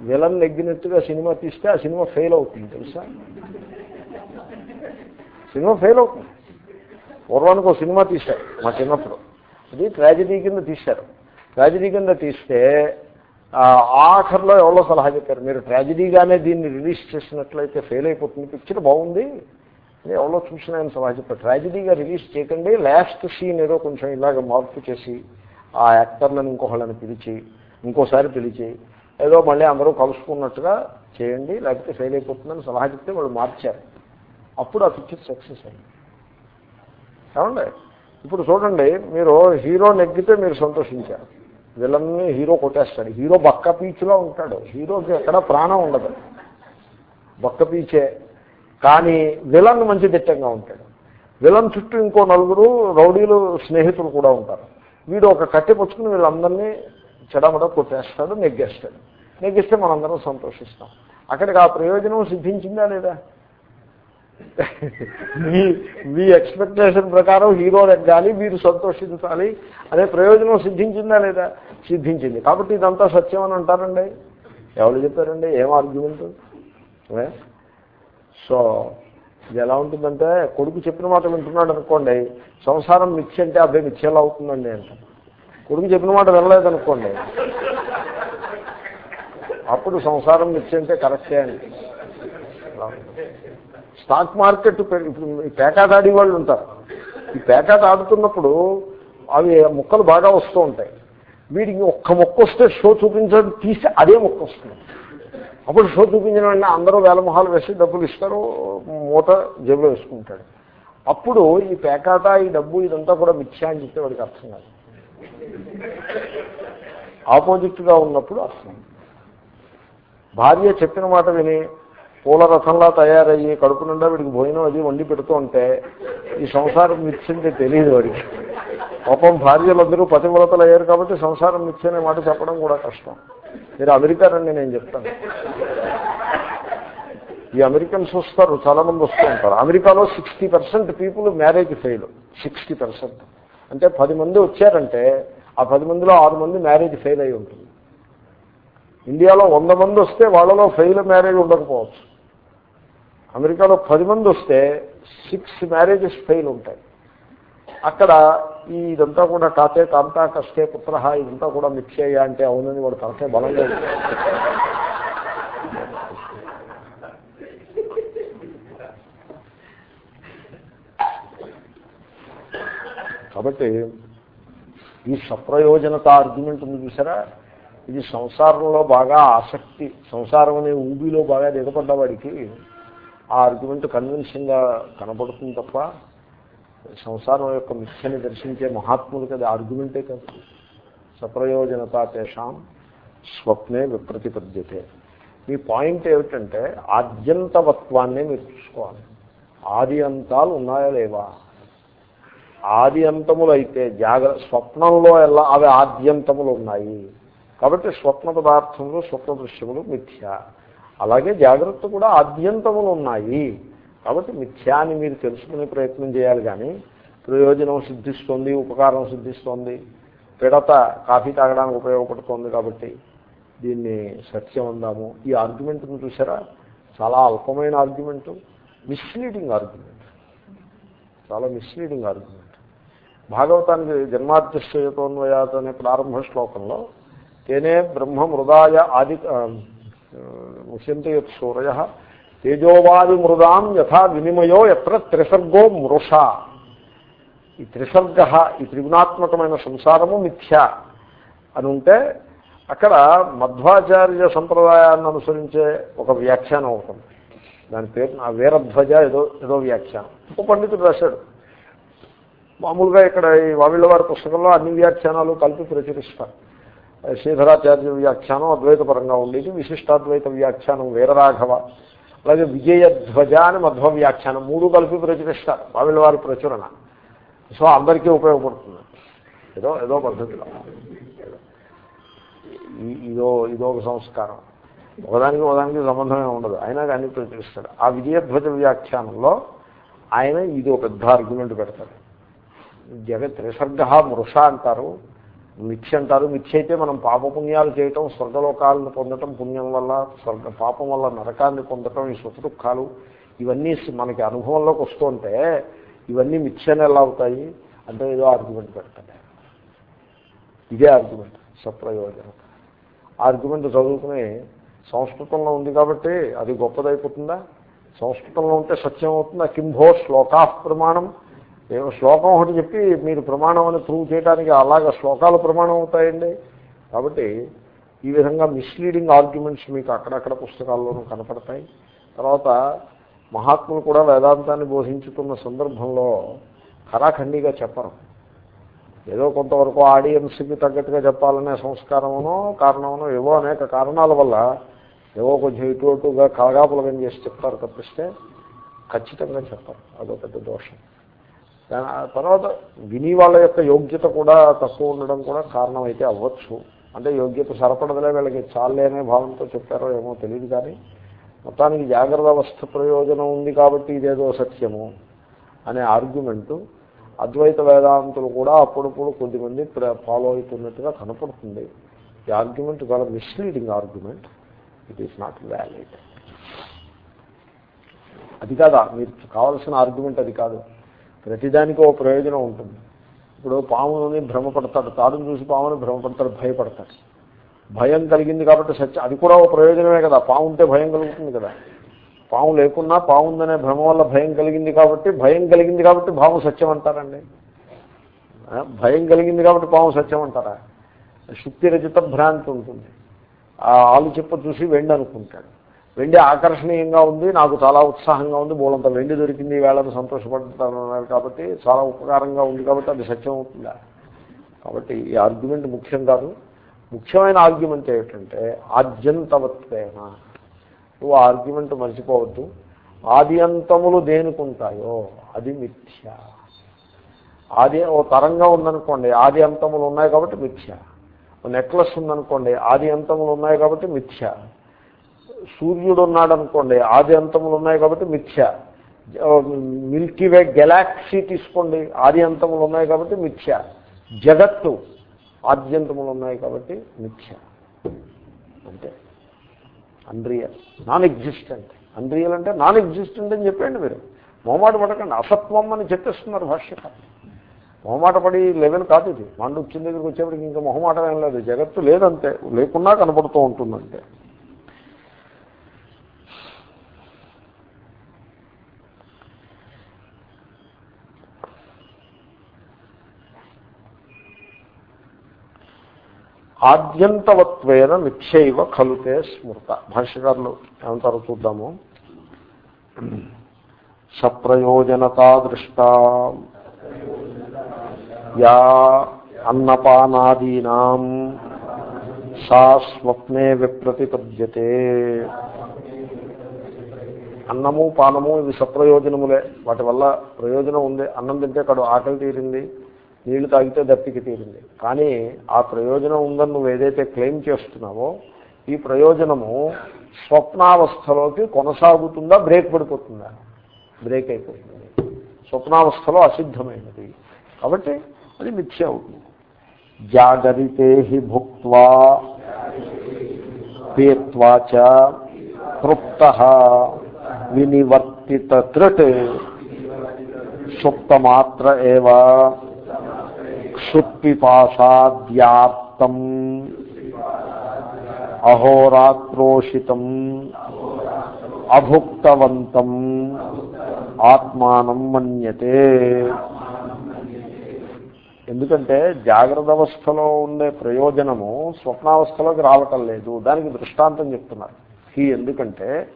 విలన్ నెగ్గినట్టుగా సినిమా తీస్తే ఆ సినిమా ఫెయిల్ అవుతుంది తెలుసా? సినిమా ఫెయిల్ అవుతుంది. పూర్వానికి ఒక సినిమా తీశారు మా చిన్నప్పుడు. అది ట్రాజడీ కింద తీశారు. ట్రాజడీ కింద తీస్తే ఆఖర్లో ఎవరో సలహా చెప్పారు మీరు ట్రాజడీగానే దీన్ని రిలీజ్ చేసినట్లయితే ఫెయిల్ అయిపోతుంది పిక్చర్ బాగుంది. అని ఎవరో చూసిన ఆయన సలహా చెప్పారు. ట్రాజడీగా రిలీజ్ చేయకండి లాస్ట్ సీన్ ఏదో కొంచెం ఇలాగ మార్పు చేసి ఆ యాక్టర్లను ఇంకొకళ్ళని పిలిచి ఇంకోసారి పిలిచి ఏదో మళ్ళీ అందరూ కలుసుకున్నట్టుగా చేయండి లేకపోతే ఫెయిల్ అయిపోతుందని సలహా చెప్తే వాళ్ళు మార్చారు. అప్పుడు ఆ పిక్చర్ సక్సెస్ అయింది. ఏమండి? ఇప్పుడు చూడండి మీరు హీరో నెగ్గితే మీరు సంతోషించారు. విలన్ని హీరో కొట్టేస్తాడు. హీరో బక్క పీచులో ఉంటాడు. హీరోకి ఎక్కడ ప్రాణం ఉండదు. బక్క పీచే. కానీ విలన్ మంచి దిట్టంగా ఉంటాడు. విలన్ చుట్టూ ఇంకో నలుగురు రౌడీలు స్నేహితులు కూడా ఉంటారు. వీడు ఒక కట్టె పుచ్చుకుని వీళ్ళందరినీ చెడమడ కొట్టేస్తాడు నెగ్గేస్తాడు. నెగ్గిస్తే మనందరం సంతోషిస్తాం. అక్కడికి ఆ ప్రయోజనం సిద్ధించిందా లేదా? మీ మీ ఎక్స్పెక్టేషన్ ప్రకారం హీరో నెగ్గాలి మీరు సంతోషించాలి అనే ప్రయోజనం సిద్ధించిందా లేదా? సిద్ధించింది. కాబట్టి ఇదంతా సత్యం అని అంటారండి. ఎవరు చెప్పారండి? ఏం ఆర్గ్యుమెంట్ సో ఇది ఎలా ఉంటుందంటే కొడుకు చెప్పిన మాట వింటున్నాడు అనుకోండి సంసారం మిచ్చి అంటే అబ్బాయి మిచ్చేలా అవుతుందండి అంట. కొడుకు చెప్పిన మాట వినలేదు అనుకోండి అప్పుడు సంసారం మిచ్చి అంటే కరెక్టే అండి. స్టాక్ మార్కెట్ ఇప్పుడు ఈ పేకాట ఆడే వాళ్ళు ఉంటారు. ఈ పేకాట ఆడుతున్నప్పుడు అవి ముక్కలు బాగా వస్తూ ఉంటాయి. వీడికి ఒక్క మొక్క వస్తే షో చూపించడం తీసి అదే మొక్క వస్తుంది. అప్పుడు షో చూపించిన వెంటనే అందరూ వేల మొహాలు వేసి డబ్బులు ఇస్తారు మూట జేబులో వేసుకుంటాడు. అప్పుడు ఈ పేకాట ఈ డబ్బు ఇదంతా కూడా మిథ్యా అని చెప్తే వాడికి అర్థం కాదు. ఆపోజిట్గా ఉన్నప్పుడు అర్థం. భార్య చెప్పిన మాట విని పూల రథంలా తయారయ్యి కడుపు నిండా వీడికి భోజనం అది వండి పెడుతూ ఉంటే ఈ సంసారం మిచ్చింది తెలియదు వాడికి. పాపం భార్యలందరూ పతివ్రతలు అయ్యారు కాబట్టి సంసారం మిచ్చనే మాట చెప్పడం కూడా కష్టం. మీరు అమెరికా రండి నేను చెప్తాను. ఈ అమెరికన్స్ వస్తారు చాలా మంది వస్తూ ఉంటారు. అమెరికాలో sixty percent people marriage fail. Sixty percent. అంటే పది మంది వచ్చారంటే ఆ పది మందిలో ఆరు మంది మ్యారేజ్ ఫెయిల్ అయి ఉంటుంది. ఇండియాలో వంద మంది వస్తే వాళ్ళలో ఫెయిల్ మ్యారేజ్ ఉండకపోవచ్చు. అమెరికాలో పది మంది వస్తే సిక్స్ మ్యారేజెస్ ఫెయిల్ ఉంటాయి. అక్కడ ఈ ఇదంతా కూడా కాతే కాంతా కష్టే పుత్ర ఇదంతా కూడా మిథ్యయ్యా అంటే అవునని వాడు తనకే బలంగా కాబట్టి ఈ సప్రయోజనత ఆర్గ్యుమెంట్ ఉంది చూసారా? ఇది సంసారంలో బాగా ఆసక్తి. సంసారం అనే ఊబిలో బాగా దిగపడ్డవాడికి ఆ ఆర్గ్యుమెంట్ కన్విన్సింగ్గా కనపడుతుంది తప్ప సంసారం యొక్క మిథ్యని దర్శించే మహాత్ములకి అది ఆర్గ్యుమెంటే కాదు. సప్రయోజనత తేషాం స్వప్నే విప్రతిపద్యతే. మీ పాయింట్ ఏమిటంటే ఆద్యంతవత్వాన్ని మీరు చూసుకోవాలి. ఆది అంతాలు ఉన్నాయా లేవా? ఆది అంతములు అయితే జాగ్ర స్వప్నంలో ఎలా అవి ఆద్యంతములు ఉన్నాయి. కాబట్టి స్వప్న పదార్థములు స్వప్న దృశ్యములు మిథ్య. అలాగే జాగ్రత్త కూడా ఆద్యంతములు ఉన్నాయి. కాబట్టి మిథ్యాన్ని మీరు తెలుసుకునే ప్రయత్నం చేయాలి కానీ ప్రయోజనం సిద్ధిస్తుంది ఉపకారం సిద్ధిస్తోంది పిడత కాఫీ తాగడానికి ఉపయోగపడుతుంది కాబట్టి దీన్ని సత్యం అందాము. ఈ ఆర్గ్యుమెంట్ను చూసారా చాలా అల్పమైన ఆర్గ్యుమెంటు మిస్లీడింగ్ ఆర్గ్యుమెంట్. చాలా మిస్లీడింగ్ ఆర్గ్యుమెంట్. భాగవతానికి జన్మాద్యశ్చయతోన్వయాత్ అనే ప్రారంభ శ్లోకంలో తేనే బ్రహ్మ మృదాయ ఆది ముష్యంతి యత్ సూరయ తేజోవాది మృదాం యథా వినిమయో ఎత్ర త్రిసర్గో మృష. ఈ త్రిసర్గ ఈ త్రిగుణాత్మకమైన సంసారము మిథ్య అని ఉంటే అక్కడ మధ్వాచార్య సంప్రదాయాన్ని అనుసరించే ఒక వ్యాఖ్యానం అవుతుంది దాని పేరు ఆ వీరధ్వజ ఏదో ఏదో వ్యాఖ్యానం. ఒక పండితుడు రాశాడు. మామూలుగా ఇక్కడ ఈ వావిళ్ళ వారి పుస్తకంలో అన్ని వ్యాఖ్యానాలు కలిపి ప్రచురిస్తారు. శ్రీధరాచార్య వ్యాఖ్యానం అద్వైతపరంగా ఉండేది విశిష్టాద్వైత వ్యాఖ్యానం వీరరాఘవ. అలాగే విజయధ్వజ అని మధ్వ వ్యాఖ్యానం. మూడు కలిపి ప్రచురిస్తారు. బావిల వారి ప్రచురణ. సో అందరికీ ఉపయోగపడుతుంది. ఏదో ఏదో పద్ధతిలో. ఇదో ఇదో ఒక సంస్కారం. ఒకదానికి ఒకదానికి సంబంధమే ఉండదు. అయినా కానీ ప్రచురిస్తాడు ఆ విజయధ్వజ వ్యాఖ్యానంలో ఆయన ఇది ఒక పెద్ద ఆర్గ్యుమెంట్ పెడతాడు జగత్ త్రిసర్గ మృష అంటారు. మిథ్య అంటారు. మిథ్య అయితే మనం పాపపుణ్యాలు చేయటం స్వర్గలోకాలను పొందటం పుణ్యం వల్ల స్వర్గ పాపం వల్ల నరకాన్ని పొందటం ఈ సుఖదుఖాలు ఇవన్నీ మనకి అనుభవంలోకి వస్తుంటే ఇవన్నీ మిథ్యను ఎలా అవుతాయి? అంటే ఏదో ఆర్గ్యుమెంట్ పెడతాడు ఇదే ఆర్గ్యుమెంట్ సప్రయోజనం ఆర్గ్యుమెంట్ చదువుకుని సంస్కృతంలో ఉంది కాబట్టి అది గొప్పదైపోతుందా? సంస్కృతంలో ఉంటే సత్యం అవుతుందా? కింభో శ్లోకా ప్రమాణం. ఏమో శ్లోకం ఒకటి చెప్పి మీరు ప్రమాణం అని ప్రూవ్ చేయడానికి అలాగ శ్లోకాలు ప్రమాణం అవుతాయండి. కాబట్టి ఈ విధంగా మిస్లీడింగ్ ఆర్గ్యుమెంట్స్ మీకు అక్కడక్కడ పుస్తకాల్లోనూ కనపడతాయి. తర్వాత మహాత్ములు కూడా వేదాంతాన్ని బోధించుతున్న సందర్భంలో ఖరాఖండిగా చెప్పరు. ఏదో కొంతవరకు ఆడియన్స్కి తగ్గట్టుగా చెప్పాలనే సంస్కారమునో కారణమునో ఏవో అనేక కారణాల వల్ల ఏవో కొంచెం ఇటు అటుగా కలగాపులగం చేసి చెప్తారు తప్పిస్తే ఖచ్చితంగా చెప్పరు. అదో పెద్ద దోషం. తర్వాత విని వాళ్ళ యొక్క యోగ్యత కూడా తక్కువ ఉండడం కూడా కారణం అయితే అవ్వచ్చు. అంటే యోగ్యత సరపడదలే వీళ్ళకి చాలే అనే భావంతో చెప్పారో ఏమో తెలియదు కానీ మొత్తానికి జాగ్రత్త అవస్థ ప్రయోజనం ఉంది కాబట్టి ఇదేదో సత్యము అనే ఆర్గ్యుమెంటు అద్వైత వేదాంతులు కూడా అప్పుడప్పుడు కొద్దిమంది ఫాలో అవుతున్నట్టుగా కనపడుతుంది. ఈ ఆర్గ్యుమెంట్ చాలా misleading argument. It is not valid అది కాదా? మీరు కావాల్సిన ఆర్గ్యుమెంట్ అది కాదు. ప్రతిదానికి ఓ ప్రయోజనం ఉంటుంది. ఇప్పుడు పాముని భ్రమపడతాడు తాడును చూసి పాముని భ్రమపడతాడు భయపడతాడు. భయం కలిగింది కాబట్టి సత్యం అది కూడా ఓ ప్రయోజనమే కదా పాము ఉంటే భయం కలుగుతుంది కదా. పాము లేకున్నా పాము ఉందనే భ్రమ వల్ల భయం కలిగింది కాబట్టి భయం కలిగింది కాబట్టి పాము సత్యం అంటారండి. భయం కలిగింది కాబట్టి పాము సత్యం అంటారా? శుక్తి రచిత భ్రాంతి ఉంటుంది. ఆ ఆలు చెప్ప చూసి వెండి అనుకుంటాడు వెండి ఆకర్షణీయంగా ఉంది నాకు చాలా ఉత్సాహంగా ఉంది బోలంత వెండి దొరికింది వేళను సంతోషపడుతున్నారు కాబట్టి చాలా ఉపకారంగా ఉంది కాబట్టి అది సత్యం అవుతుందా? కాబట్టి ఈ ఆర్గ్యుమెంట్ ముఖ్యం కాదు. ముఖ్యమైన ఆర్గ్యుమెంట్ ఏమిటంటే ఆద్యంతవత్వేన. నువ్వు ఆర్గ్యుమెంట్ మర్చిపోవద్దు. ఆది అంతములు దేనికుంటాయో అది మిథ్య. ఆది ఓ తరంగా ఉందనుకోండి ఆది అంతములు ఉన్నాయి కాబట్టి మిథ్య. ఓ నెక్లెస్ ఉందనుకోండి ఆది అంతములు ఉన్నాయి కాబట్టి మిథ్య. సూర్యుడు ఉన్నాడు అనుకోండి ఆది అంతములు ఉన్నాయి కాబట్టి మిథ్య. మిల్కీ వే గెలాక్సీ తీసుకోండి ఆది అంతములు ఉన్నాయి కాబట్టి మిథ్య. జగత్తు ఆద్యంతములు ఉన్నాయి కాబట్టి మిథ్య. అంతే. అన్రియల్ నాన్ ఎగ్జిస్టెంట్ అన్రియల్ అంటే నాన్ ఎగ్జిస్టెంట్ అని చెప్పండి మీరు. మొహమాట పడకండి. అసత్వం అని చెప్పేస్తున్నారు భాష్యకారు మొహమాట పడి లెవెల్ కాదు ఇది. మండు వచ్చిన దగ్గరికి వచ్చేప్పటికి ఇంకా మొహమాటం ఏం లేదు. జగత్తు లేదంతే లేకున్నా కనపడుతూ ఉంటుందంటే. ఆద్యంతవత్వేన మిథ్యైవ ఖలుతే స్మృత. భాష్యకారులు ఏమంటారో చూద్దాము. సప్రయోజనతా దృష్ట. యా అన్నపానాదీనా. సా స్వప్నే విప్రతిపద్యతే. అన్నము పానము ఇవి సప్రయోజనములే. వాటి వల్ల ప్రయోజనం ఉంది. అన్నం తింటే కడు ఆకలి తీరింది. నీళ్ళు తాగితే దప్పికి తీరింది. కానీ ఆ ప్రయోజనం ఉందని నువ్వు ఏదైతే క్లెయిమ్ చేస్తున్నావో ఈ ప్రయోజనము స్వప్నావస్థలోకి కొనసాగుతుందా బ్రేక్ పడిపోతుందా? బ్రేక్ అయిపోతుంది. స్వప్నావస్థలో అసిద్ధమైనది. కాబట్టి అది మిథ్య అవుతుంది. జాగరితే భుక్వా పీత్వా చ తృప్త వినివర్తిత త్రట్ సుప్తమాత్ర ఏవా క్షుత్పిపాసాద్యాప్తం అహోరాత్రోషితం. అభుక్తవంతం. ఆత్మానం మన్యతే. ఎందుకంటే జాగ్రత్త అవస్థలో ఉండే ప్రయోజనము స్వప్నావస్థలోకి రావటం లేదు. దానికి దృష్టాంతం చెప్తున్నారు. ఈ ఎందుకంటే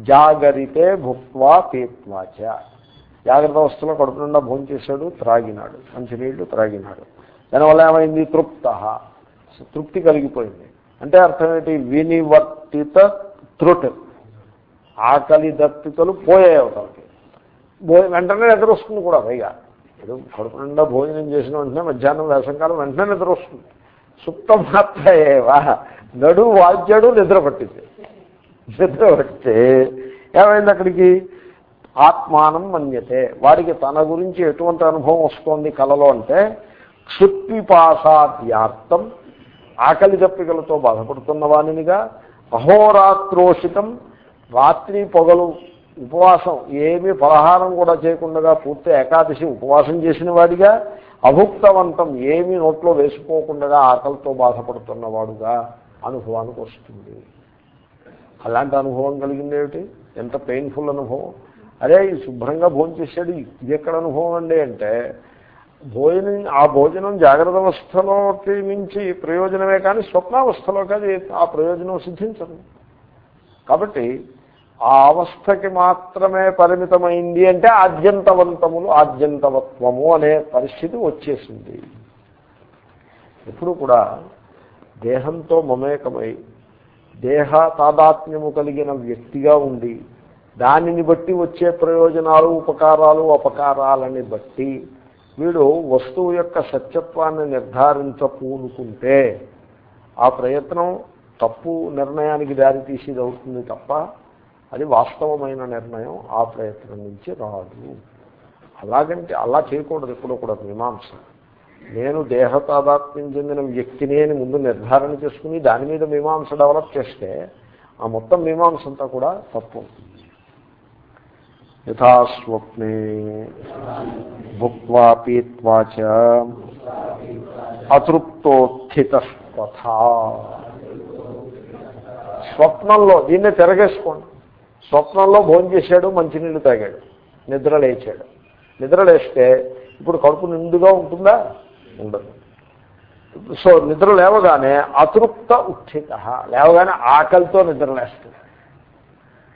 జాగరితే భుక్వా పీత్వాచ. జాగ్రత్త అవస్థలో కడుపు నిండా భోజనం చేశాడు త్రాగినాడు. మంచినీళ్ళు త్రాగినాడు. దానివల్ల ఏమైంది తృప్త. తృప్తి కలిగిపోయింది. అంటే అర్థం ఏంటి వినివర్తిత త్రుట్. ఆకలి దప్పికలు పోయాయి అవతలకి. వెంటనే నిద్ర వస్తుంది కూడా పైగా. ఏదో కడుపు నిండా భోజనం చేసిన వెంటనే మధ్యాహ్నం వేసంకాలం వెంటనే నిద్ర వస్తుంది సుప్త మాత్ర ఏవా నడు వాద్యడు నిద్ర పట్టింది. నిద్ర పట్టితే ఏమైంది అక్కడికి? ఆత్మానం మన్యతే. వాడికి తన గురించి ఎటువంటి అనుభవం వస్తోంది కళలో అంటే క్షుత్పిపాసాద్యాప్తం ఆకలి జప్పికలతో బాధపడుతున్న వానినిగా అహోరాత్రోషితం. రాత్రి పొగలు ఉపవాసం ఏమీ పలహారం కూడా చేయకుండా పూర్తి ఏకాదశి ఉపవాసం చేసిన వాడిగా అభుక్తవంతం ఏమీ నోట్లో వేసుకోకుండా ఆకలితో బాధపడుతున్నవాడుగా అనుభవానికి వస్తుంది. అలాంటి అనుభవం కలిగింది ఏమిటి ఎంత పెయిన్ఫుల్ అనుభవం? అరే ఈ శుభ్రంగా భోజనం చేశాడు ఇది ఎక్కడ అనుభవం అండి అంటే భోజనం ఆ భోజనం జాగ్రత్త అవస్థలోకి మించి ప్రయోజనమే కానీ స్వప్నావస్థలోకి కానీ ఆ ప్రయోజనం సిద్ధించదు. కాబట్టి ఆ అవస్థకి మాత్రమే పరిమితమైంది అంటే ఆద్యంతవంతములు ఆద్యంతవత్వము అనే పరిస్థితి వచ్చేసింది. ఎప్పుడు కూడా దేహంతో మమేకమై దేహ తాదాత్మ్యము కలిగిన వ్యక్తిగా ఉండి దానిని బట్టి వచ్చే ప్రయోజనాలు ఉపకారాలు అపకారాలని బట్టి వీడు వస్తువు యొక్క సత్యత్వాన్ని నిర్ధారించపూనుకుంటే ఆ ప్రయత్నం తప్పు నిర్ణయానికి దారితీసేది అవుతుంది తప్ప అది వాస్తవమైన నిర్ణయం ఆ ప్రయత్నం నుంచి రాదు. అలాగంటే అలా చేయకూడదు ఎప్పుడూ కూడా మీమాంస. నేను దేహ తాదాత్మ్యం చెందిన వ్యక్తిని అని ముందు నిర్ధారణ చేసుకుని దాని మీద మీమాంస డెవలప్ చేస్తే ఆ మొత్తం మీమాంస అంతా కూడా తప్పు. యథాస్వప్నే భుక్వా పీత్వాచ అతృప్తోత్థిత స్వప్నంలో దీన్నే తిరగేసుకోండి. స్వప్నంలో భోజనం చేశాడు మంచినీళ్ళు తాగాడు నిద్ర లేచాడు. నిద్ర లేస్తే ఇప్పుడు కడుపు నిండుగా ఉంటుందా? ఉండదు. సో నిద్ర లేవగానే అతృప్త ఉత్థిత లేవగానే ఆకలితో నిద్ర లేస్తుంది.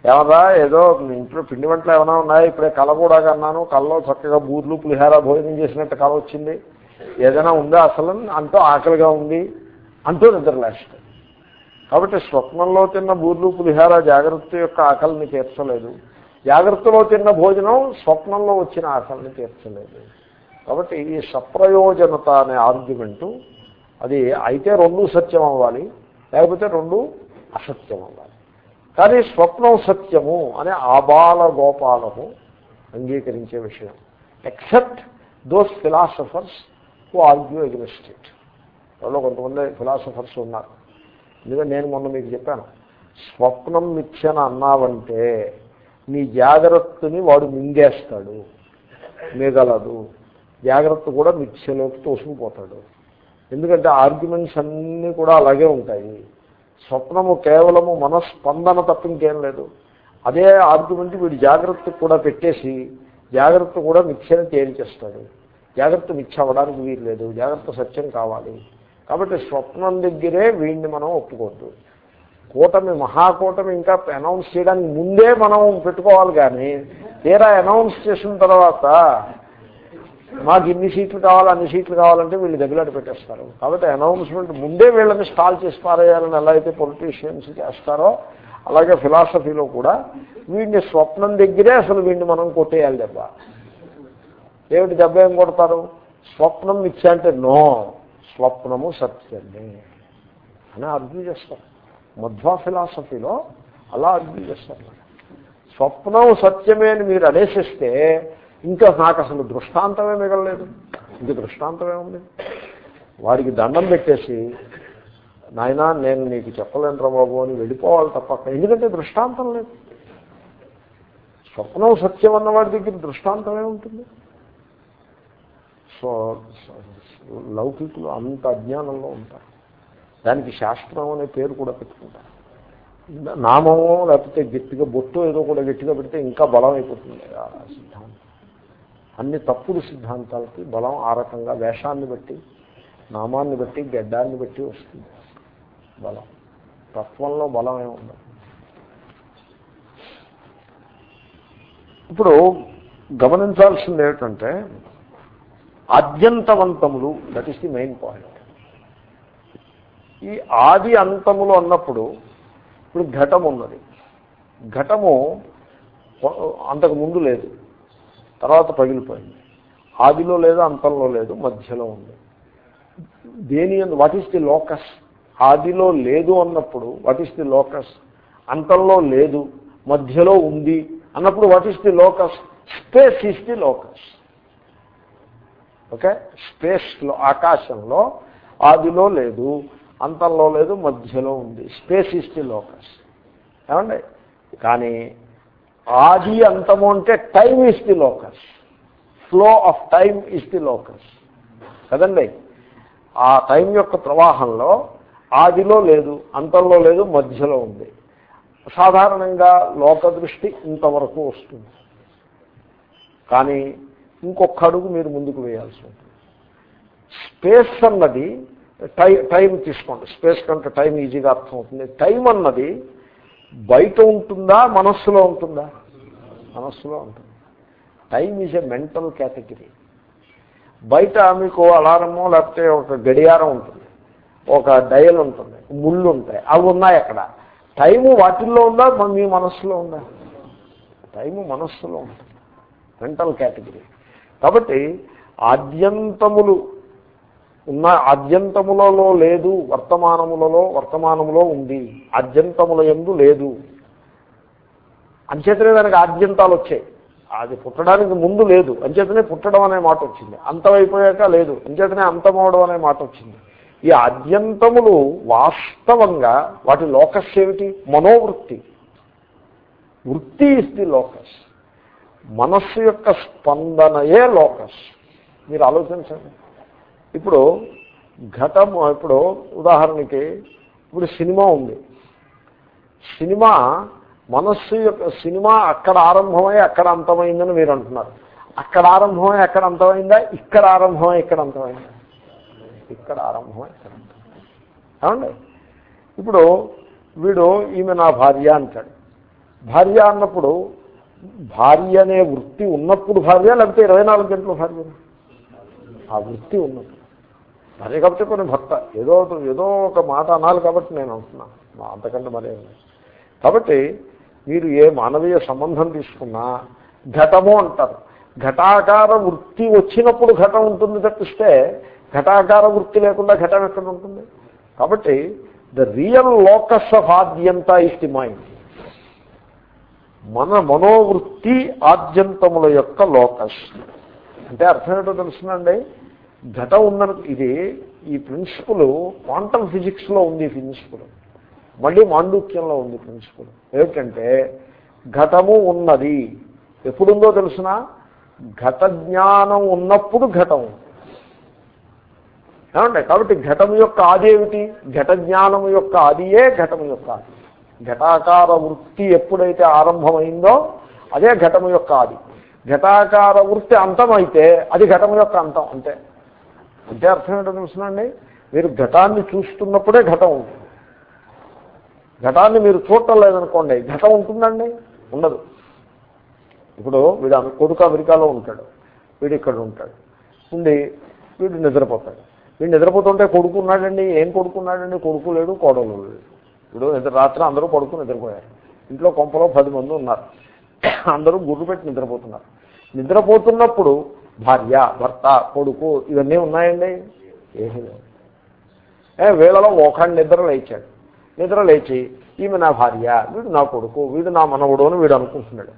ఏమన్నా ఏదో ఇంట్లో పిండి వంటలు ఏమైనా ఉన్నాయి? ఇప్పుడే కళ కూడా కన్నాను కళ్ళలో చక్కగా బూర్లు పులిహార భోజనం చేసినట్టు కళ వచ్చింది. ఏదైనా ఉందా అసలు? అంటూ ఆకలిగా ఉంది. అంటూ నిద్రలేస్తుంది కాబట్టి స్వప్నంలో తిన్న బూర్లు పులిహార జాగ్రత్త యొక్క ఆకలిని తీర్చలేదు. జాగ్రత్తలో తిన్న భోజనం స్వప్నంలో వచ్చిన ఆకలిని తీర్చలేదు. కాబట్టి ఈ సప్రయోజనత అనే ఆర్గ్యుమెంటు అది అయితే రెండు సత్యం అవ్వాలి లేకపోతే రెండు అసత్యం అవ్వాలి కానీ స్వప్నం సత్యము అనే ఆబాల గోపాలము అంగీకరించే విషయం. Except those philosophers who argue against it వాళ్ళు కొంతమంది ఫిలాసఫర్స్ ఉన్నారు. ఎందుకంటే నేను మొన్న మీకు చెప్పాను స్వప్నం మిథ్యన అన్నావంటే నీ జాగ్రత్తని వాడు మింగేస్తాడు మిగలదు. జాగ్రత్త కూడా మిథ్యలోకి తోసుకుపోతాడు. ఎందుకంటే ఆర్గ్యుమెంట్స్ అన్నీ కూడా అలాగే ఉంటాయి. స్వప్నము కేవలము మనస్పందన తప్ప ఇంకేం లేదు. అదే ఆర్గ్యుమెంట్ వీడు జాగ్రత్త కూడా పెట్టేసి జాగ్రత్త కూడా మిథ్యని తేల్చేస్తాడు. జాగ్రత్త మిథ్య అవ్వడానికి వీలు లేదు జాగ్రత్త సత్యం కావాలి. కాబట్టి స్వప్నం దగ్గరే వీడిని మనం ఒప్పుకోవద్దు. కూటమి మహాకూటమి ఇంకా అనౌన్స్ చేయడానికి ముందే మనం పెట్టుకోవాలి కానీ తీరా అనౌన్స్ చేసిన తర్వాత మాకు ఇన్ని సీట్లు కావాలి అన్ని సీట్లు కావాలంటే వీళ్ళు దగ్గర పెట్టేస్తారు. కాబట్టి అనౌన్స్మెంట్ ముందే వీళ్ళని స్టాల్ చేసి పారేయాలని ఎలా అయితే పొలిటీషియన్స్ చేస్తారో అలాగే ఫిలాసఫీలో కూడా వీడిని స్వప్నం దగ్గరే అసలు వీడిని మనం కొట్టేయాలి దెబ్బ ఏమిటి దెబ్బ ఏం కొడతారు? స్వప్నం మిథ్య అంటే నో స్వప్నము సత్యమే అని అర్గ్యూ చేస్తారు. మధ్వా ఫిలాసఫీలో అలా అర్గ్యూ చేస్తారు. స్వప్నం సత్యమే అని మీరు అనేసిస్తే ఇంకా నాకు అసలు దృష్టాంతమే మిగలలేదు. ఇంక దృష్టాంతమే ఉంది. వాడికి దండం పెట్టేసి నాయన నేను నీకు చెప్పలేనురా బాబు అని వెళ్ళిపోవాలి తప్ప ఎందుకంటే దృష్టాంతం లేదు. స్వప్నం సత్యం అన్నవాడి దగ్గర దృష్టాంతమే ఉంటుంది. సో లౌకికులు అంత అజ్ఞానంలో ఉంటారు. దానికి శాస్త్రం అనే పేరు కూడా పెట్టుకుంటారు. నామమో లేకపోతే గట్టిగా బొట్టు ఏదో కూడా గట్టిగా పెడితే ఇంకా బలం అయిపోతుంది. అన్ని తప్పుడు సిద్ధాంతాలకి బలం ఆ రకంగా వేషాన్ని బట్టి నామాన్ని బట్టి గడ్డాన్ని బట్టి వస్తుంది. బలం. తత్వంలో బలమే ఉండదు ఇప్పుడు గమనించాల్సింది ఏమిటంటే ఆద్యంతవంతములు that is the main point ఈ ఆది అంతములు అన్నప్పుడు ఇప్పుడు ఘటం ఉన్నది ఘటము అంతకు ముందు లేదు. తర్వాత పగిలిపోయింది. ఆదిలో లేదు అంతంలో లేదు మధ్యలో ఉంది. దేని వాట్ ఈస్ ది లోకస్ ఆదిలో లేదు అన్నప్పుడు వాట్ ఈస్ ది లోకస్ అంతంలో లేదు మధ్యలో ఉంది అన్నప్పుడు what is the locus space is the locus okay స్పేస్లో ఆకాశంలో ఆదిలో లేదు అంతంలో లేదు మధ్యలో ఉంది. స్పేస్ ఈస్ ది లోకస్ ఏమండి? కానీ ఆది అంతము అంటే time is the locus. Flow of time is the locus. కదండి? ఆ టైం యొక్క ప్రవాహంలో ఆదిలో లేదు అంతంలో లేదు మధ్యలో ఉంది. సాధారణంగా లోక దృష్టి ఇంతవరకు వస్తుంది. కానీ ఇంకొక అడుగు మీరు ముందుకు వేయాల్సి ఉంటుంది. స్పేస్ అన్నది టై టైం తీసుకోండి. స్పేస్ కంటే టైం ఈజీగా అర్థం అవుతుంది టైం అన్నది బయట ఉంటుందా మనస్సులో ఉంటుందా? మనస్సులో ఉంటుంది. Time is a mental category బయట మీకు అలారమో లేకపోతే ఒక గడియారం ఉంటుంది. ఒక డయల్ ఉంటుంది. ముళ్ళు ఉంటాయి. అవి ఉన్నాయి అక్కడ. టైము వాటిల్లో ఉందా? మీ మనస్సులో ఉందా? టైము మనస్సులో ఉంటుంది. మెంటల్ కేటగిరీ కాబట్టి ఆద్యంతములు ఉన్న ఆద్యంతములలో లేదు వర్తమానములలో వర్తమానములో ఉంది. ఆద్యంతముల ఎందు లేదు. అంచేతనే దానికి ఆద్యంతాలు వచ్చాయి. అది పుట్టడానికి ముందు లేదు. అంచేతనే పుట్టడం అనే మాట వచ్చింది. అంతమైపోయాక లేదు. అంచేతనే అంతమవడం అనే మాట వచ్చింది. ఈ ఆద్యంతములు వాస్తవంగా వాటి లోకస్ ఏమిటి? మనోవృత్తి. వృత్తి ఇస్ ది లోకస్. మనస్సు యొక్క స్పందనయే లోకస్. మీరు ఆలోచించండి. ఇప్పుడు ఘటం ఇప్పుడు ఉదాహరణకి ఇప్పుడు సినిమా ఉంది. సినిమా మనస్సు యొక్క సినిమా అక్కడ ఆరంభమై అక్కడ అంతమైందని మీరు అంటున్నారు. అక్కడ ఆరంభమై అక్కడ అంతమైందా? ఇక్కడ ఆరంభమై ఇక్కడ అంతమైందా? ఇక్కడ ఆరంభమై ఇక్కడ అంతమైంది? ఇప్పుడు వీడు ఈమె నా భార్య అంటాడు. భార్య అన్నప్పుడు భార్య అనే వృత్తి ఉన్నప్పుడు భార్య లేకపోతే ఇరవై నాలుగు గంటల భార్య? ఆ వృత్తి ఉన్నప్పుడు. భార్య కాబట్టి కొన్ని భర్త. ఏదో ఏదో ఒక మాట అనాలి కాబట్టి నేను అంటున్నాను అంతకంటే మరే కాబట్టి మీరు ఏ మానవీయ సంబంధం తీసుకున్నా ఘటము అంటారు. ఘటాకార వృత్తి వచ్చినప్పుడు ఘటం ఉంటుంది తప్పిస్తే ఘటాకార వృత్తి లేకుండా ఘటం ఎక్కడ ఉంటుంది? కాబట్టి ద రియల్ లోకస్ ఆఫ్ ఆద్యంత ఇస్ ది మైండ్ మన మనోవృత్తి ఆద్యంతముల యొక్క లోకస్ అంటే అర్థం ఏంటో తెలుసునండి? ఘటం ఉందని ఇది ఈ ప్రిన్సిపల్ క్వాంటమ్ ఫిజిక్స్లో ఉంది ఈ ప్రిన్సిపల్ మళ్ళీ మాండూక్యంలో ఉంది ప్రిన్సిపల్ ఏమిటంటే ఘటము ఉన్నది. ఎప్పుడుందో తెలుసిన? ఘట జ్ఞానం ఉన్నప్పుడు ఘటం ఏమంటే కాబట్టి ఘటం యొక్క ఆది ఏమిటి? ఘట జ్ఞానం యొక్క ఆదియే ఘటం యొక్క ఆది. ఘటాకార వృత్తి ఎప్పుడైతే ఆరంభమైందో అదే ఘటము యొక్క ఆది. ఘటాకార వృత్తి అంతమైతే అది ఘటము యొక్క అంతం అంతే. అంటే అర్థం ఏంటో తెలుసునండి? మీరు ఘటాన్ని చూస్తున్నప్పుడే ఘటం ఉంటుంది ఘటాన్ని మీరు చూడటం లేదనుకోండి ఘటం ఉంటుందండి? ఉండదు. ఇప్పుడు వీడు కొడుకు అమెరికాలో ఉంటాడు. వీడు ఇక్కడ ఉంటాడు. ఉండి వీడు నిద్రపోతాడు. వీడు నిద్రపోతుంటే కొడుకు ఉన్నాడండి ఏం కొడుకున్నాడండి కొడుకు లేడు కోడలు లేడు. ఇప్పుడు నిద్ర రాత్రి అందరూ పడుకుని నిద్రపోయారు. ఇంట్లో కొంపలో పది మంది ఉన్నారు. అందరూ గుర్రు పెట్టి నిద్రపోతున్నారు. నిద్రపోతున్నప్పుడు భార్య భర్త కొడుకు ఇవన్నీ ఉన్నాయండి? ఏమీ లేదు ఏ వీళ్ళలో ఒకడు నిద్ర లేచాడు. నిద్ర లేచి ఈమె నా భార్య వీడు నా కొడుకు వీడు నా మనవుడు అని వీడు అనుకుంటున్నాడు.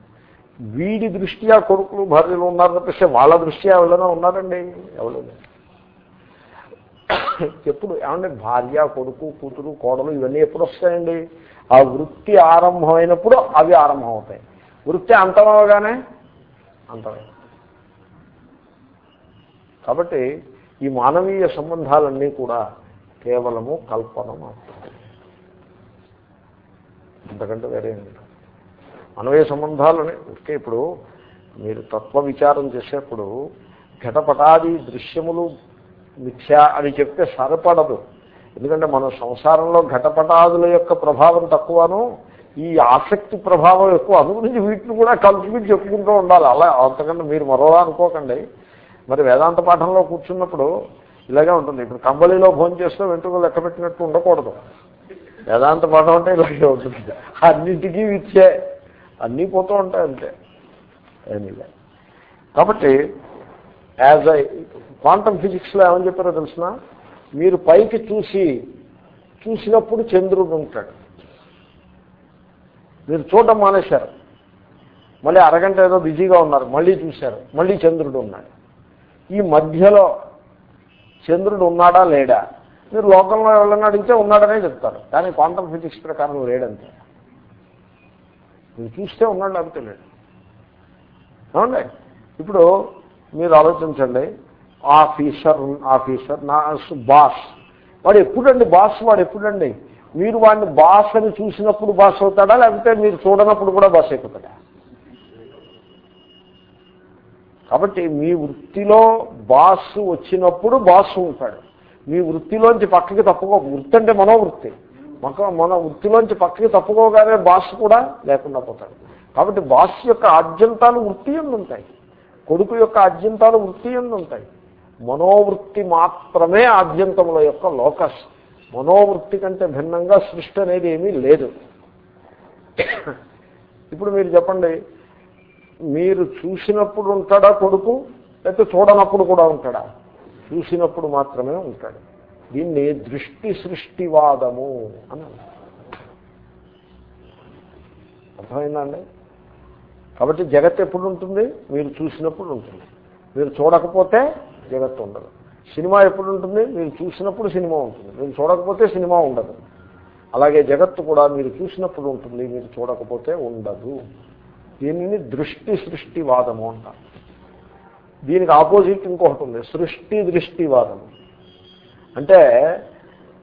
వీడి దృష్ట్యా కొడుకులు భార్యలు ఉన్నారు తప్పిస్తే వాళ్ళ దృష్ట్యా ఎవరైనా ఉన్నారండి? ఎవరు ఎప్పుడు ఏమంటే భార్య కొడుకు కూతురు కోడలు ఇవన్నీ ఎప్పుడు వస్తాయండి? ఆ వృత్తి ఆరంభమైనప్పుడు అవి ఆరంభం అవుతాయి వృత్తి అంతమవగానే అంతమే కాబట్టి ఈ మానవీయ సంబంధాలన్నీ కూడా కేవలము కల్పన మాత్రం అంతకంటే వేరే ఏం లేదు. సంబంధాలని ఓకే ఇప్పుడు మీరు తత్వ విచారం చేసేప్పుడు ఘటపటాది దృశ్యములు మిథ్యా అని చెప్తే సరిపడదు. ఎందుకంటే మన సంసారంలో ఘటపటాదుల యొక్క ప్రభావం తక్కువను ఈ ఆసక్తి ప్రభావం ఎక్కువ. అందుగురించి వీటిని కూడా కలుపుకుని చెప్పుకుంటూ ఉండాలి. అలా అంతకంటే మీరు మరోలా అనుకోకండి. మరి వేదాంత పాఠంలో కూర్చున్నప్పుడు ఇలాగే ఉంటుంది. ఇప్పుడు కంబళిలో భోజనం చేస్తే వెంట్రుకలు లెక్క పెట్టినట్టు ఉండకూడదు. వేదాంత పాఠం అంటే ఇలాగే ఉంటుంది. అన్నిటికీ విచ్చే అన్నీ పోతూ ఉంటాయి అంతే. ఏమీలే కాబట్టి యాజ్ ఐ క్వాంటమ్ ఫిజిక్స్లో ఏమని చెప్పారో తెలిసిన? మీరు పైకి చూసి చూసినప్పుడు చంద్రుడు ఉంటాడు. మీరు చూడడం మానేశారు. మళ్ళీ అరగంట ఏదో బిజీగా ఉన్నారు. మళ్ళీ చూశారు. మళ్ళీ చంద్రుడు ఉన్నాడు. ఈ మధ్యలో చంద్రుడు ఉన్నాడా లేడా? మీరు లోకంలో ఎవరన్నా అడిగితే ఉన్నాడనే చెప్తారు. కానీ క్వాంటమ్ ఫిజిక్స్ ప్రకారం లేడంతే. మీరు చూస్తే ఉన్నాడు లేకపోతే లేడు. ఏమండి? ఇప్పుడు మీరు ఆలోచించండి. ఆఫీసర్ ఆఫీసర్ నా బాస్. వాడు ఎప్పుడండి బాస్? వాడు ఎప్పుడండి? మీరు వాడిని బాస్ అని చూసినప్పుడు బాస్ అవుతాడా? లేకపోతే మీరు చూడనప్పుడు కూడా బాస్ అయిపోతాడా? కాబట్టి మీ వృత్తిలో బాస్ వచ్చినప్పుడు బాస్ ఉంటాడు. మీ వృత్తిలోంచి పక్కకి తప్పుకో వృత్తి అంటే మనోవృత్తి. మన మన వృత్తిలోంచి పక్కకి తప్పుకోగానే బాస్ కూడా లేకుండా పోతాడు. కాబట్టి బాస్ యొక్క ఆద్యంతాలు వృత్తి ఉంటాయి కొడుకు యొక్క ఆద్యంతాలు వృత్తి ఉంటాయి మనోవృత్తి మాత్రమే ఆద్యంతముల యొక్క లోకస్. మనోవృత్తి కంటే భిన్నంగా సృష్టి అనేది ఏమీ లేదు. ఇప్పుడు మీరు చెప్పండి మీరు చూసినప్పుడు ఉంటాడా కొడుకు? లేకపోతే చూడనప్పుడు కూడా ఉంటాడా? చూసినప్పుడు మాత్రమే ఉంటాడు. దీన్ని దృష్టి సృష్టివాదము అని అర్థమైందండి? కాబట్టి జగత్ ఎప్పుడు ఉంటుంది? మీరు చూసినప్పుడు ఉంటుంది. మీరు చూడకపోతే జగత్తు ఉండదు. సినిమా ఎప్పుడు ఉంటుంది? మీరు చూసినప్పుడు సినిమా ఉంటుంది. మీరు చూడకపోతే సినిమా ఉండదు. అలాగే జగత్తు కూడా మీరు చూసినప్పుడు ఉంటుంది. మీరు చూడకపోతే ఉండదు. దీనిని దృష్టి సృష్టివాదము అంటారు. దీనికి ఆపోజిట్ ఇంకొకటి ఉంది. సృష్టి దృష్టివాదం అంటే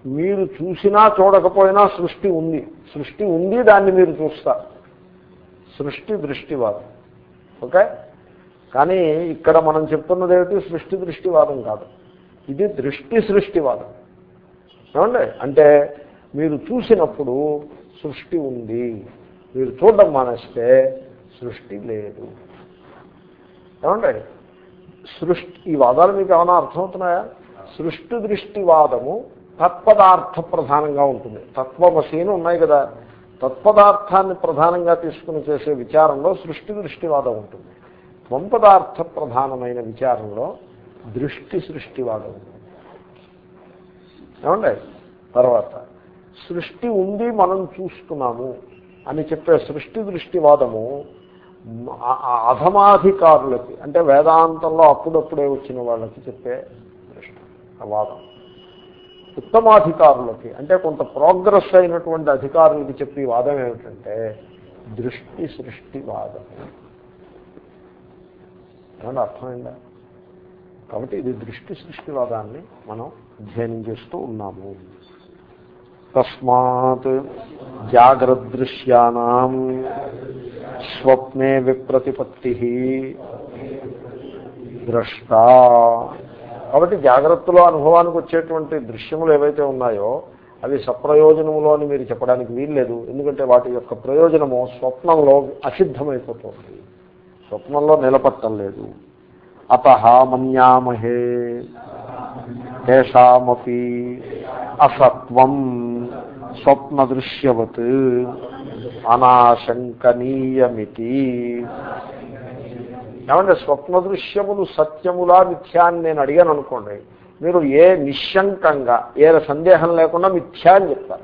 మీరు చూసినా చూడకపోయినా సృష్టి ఉంది. సృష్టి ఉంది దాన్ని మీరు చూస్తారు సృష్టి దృష్టివాదం ఓకే? కానీ ఇక్కడ మనం చెప్తున్నది ఏమిటి? సృష్టి దృష్టివాదం కాదు. ఇది దృష్టి సృష్టివాదం ఏమండి? అంటే మీరు చూసినప్పుడు సృష్టి ఉంది. మీరు చూడడం మానేస్తే సృష్టి లేదు. ఏమండి? సృష్టి ఈ వాదాలు మీకు ఏమైనా అర్థమవుతున్నాయా? సృష్టి దృష్టివాదము తత్పదార్థ ప్రధానంగా ఉంటుంది. తత్వమసీను ఉన్నాయి కదా. తత్పదార్థాన్ని ప్రధానంగా తీసుకుని చేసే విచారంలో సృష్టి దృష్టివాదం ఉంటుంది. త్వంపదార్థ ప్రధానమైన విచారంలో దృష్టి సృష్టివాదం ఉంటుంది. ఏమండి? తర్వాత సృష్టి ఉంది మనం చూస్తున్నాము అని చెప్పే సృష్టి దృష్టివాదము అధమాధికారులకి అంటే వేదాంతంలో అప్పుడప్పుడే వచ్చిన వాళ్ళకి చెప్పే దృష్టి వాదం. ఉత్తమాధికారులకి అంటే కొంత ప్రోగ్రెస్ అయినటువంటి అధికారులకి చెప్పే వాదం ఏమిటంటే దృష్టి సృష్టి వాదం. ఏమన్నా అర్థమైందా? కాబట్టి ఇది దృష్టి సృష్టివాదాన్ని మనం అధ్యయనం చేస్తూ ఉన్నాము. తస్మాత్ జాగ్రదృశ్యానాం స్వప్నే విప్రతిపత్తి. ద్రష్ట. కాబట్టి జాగ్రత్తలో అనుభవానికి వచ్చేటువంటి దృశ్యములు ఏవైతే ఉన్నాయో అవి సప్రయోజనములు అని మీరు చెప్పడానికి వీల్లేదు. ఎందుకంటే వాటి యొక్క ప్రయోజనము స్వప్నంలో అసిద్ధమైపోతుంది. స్వప్నంలో నిలబట్టం లేదు. అత మన్యామహే. తేషామపి అసత్వం. స్వప్నదృశ్యవత్ అనాశంకనీయమితి. ఏమంటే స్వప్న దృశ్యములు సత్యములా మిథ్యా అని నేను అడిగాను అనుకోండి మీరు ఏ నిశంకంగా ఏ సందేహం లేకుండా మిథ్యా అని చెప్తారు.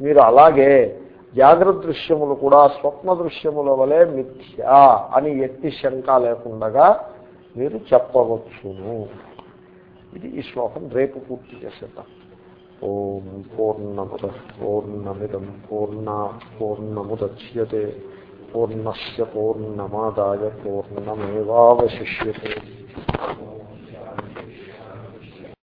మీరు అలాగే జాగ్రత్త దృశ్యములు కూడా స్వప్న దృశ్యముల వలె మిథ్యా అని ఎట్టి శంక లేకుండా మీరు చెప్పవచ్చును. ఇది ఈ శ్లోకం రేపు పూర్తి చేసేద్దాం. ఓం పూర్ణముద పూర్ణమిదం పూర్ణ పూర్ణముద్యతే పూర్ణస్ పూర్ణమాదాయ పూర్ణమేవాశిష్యే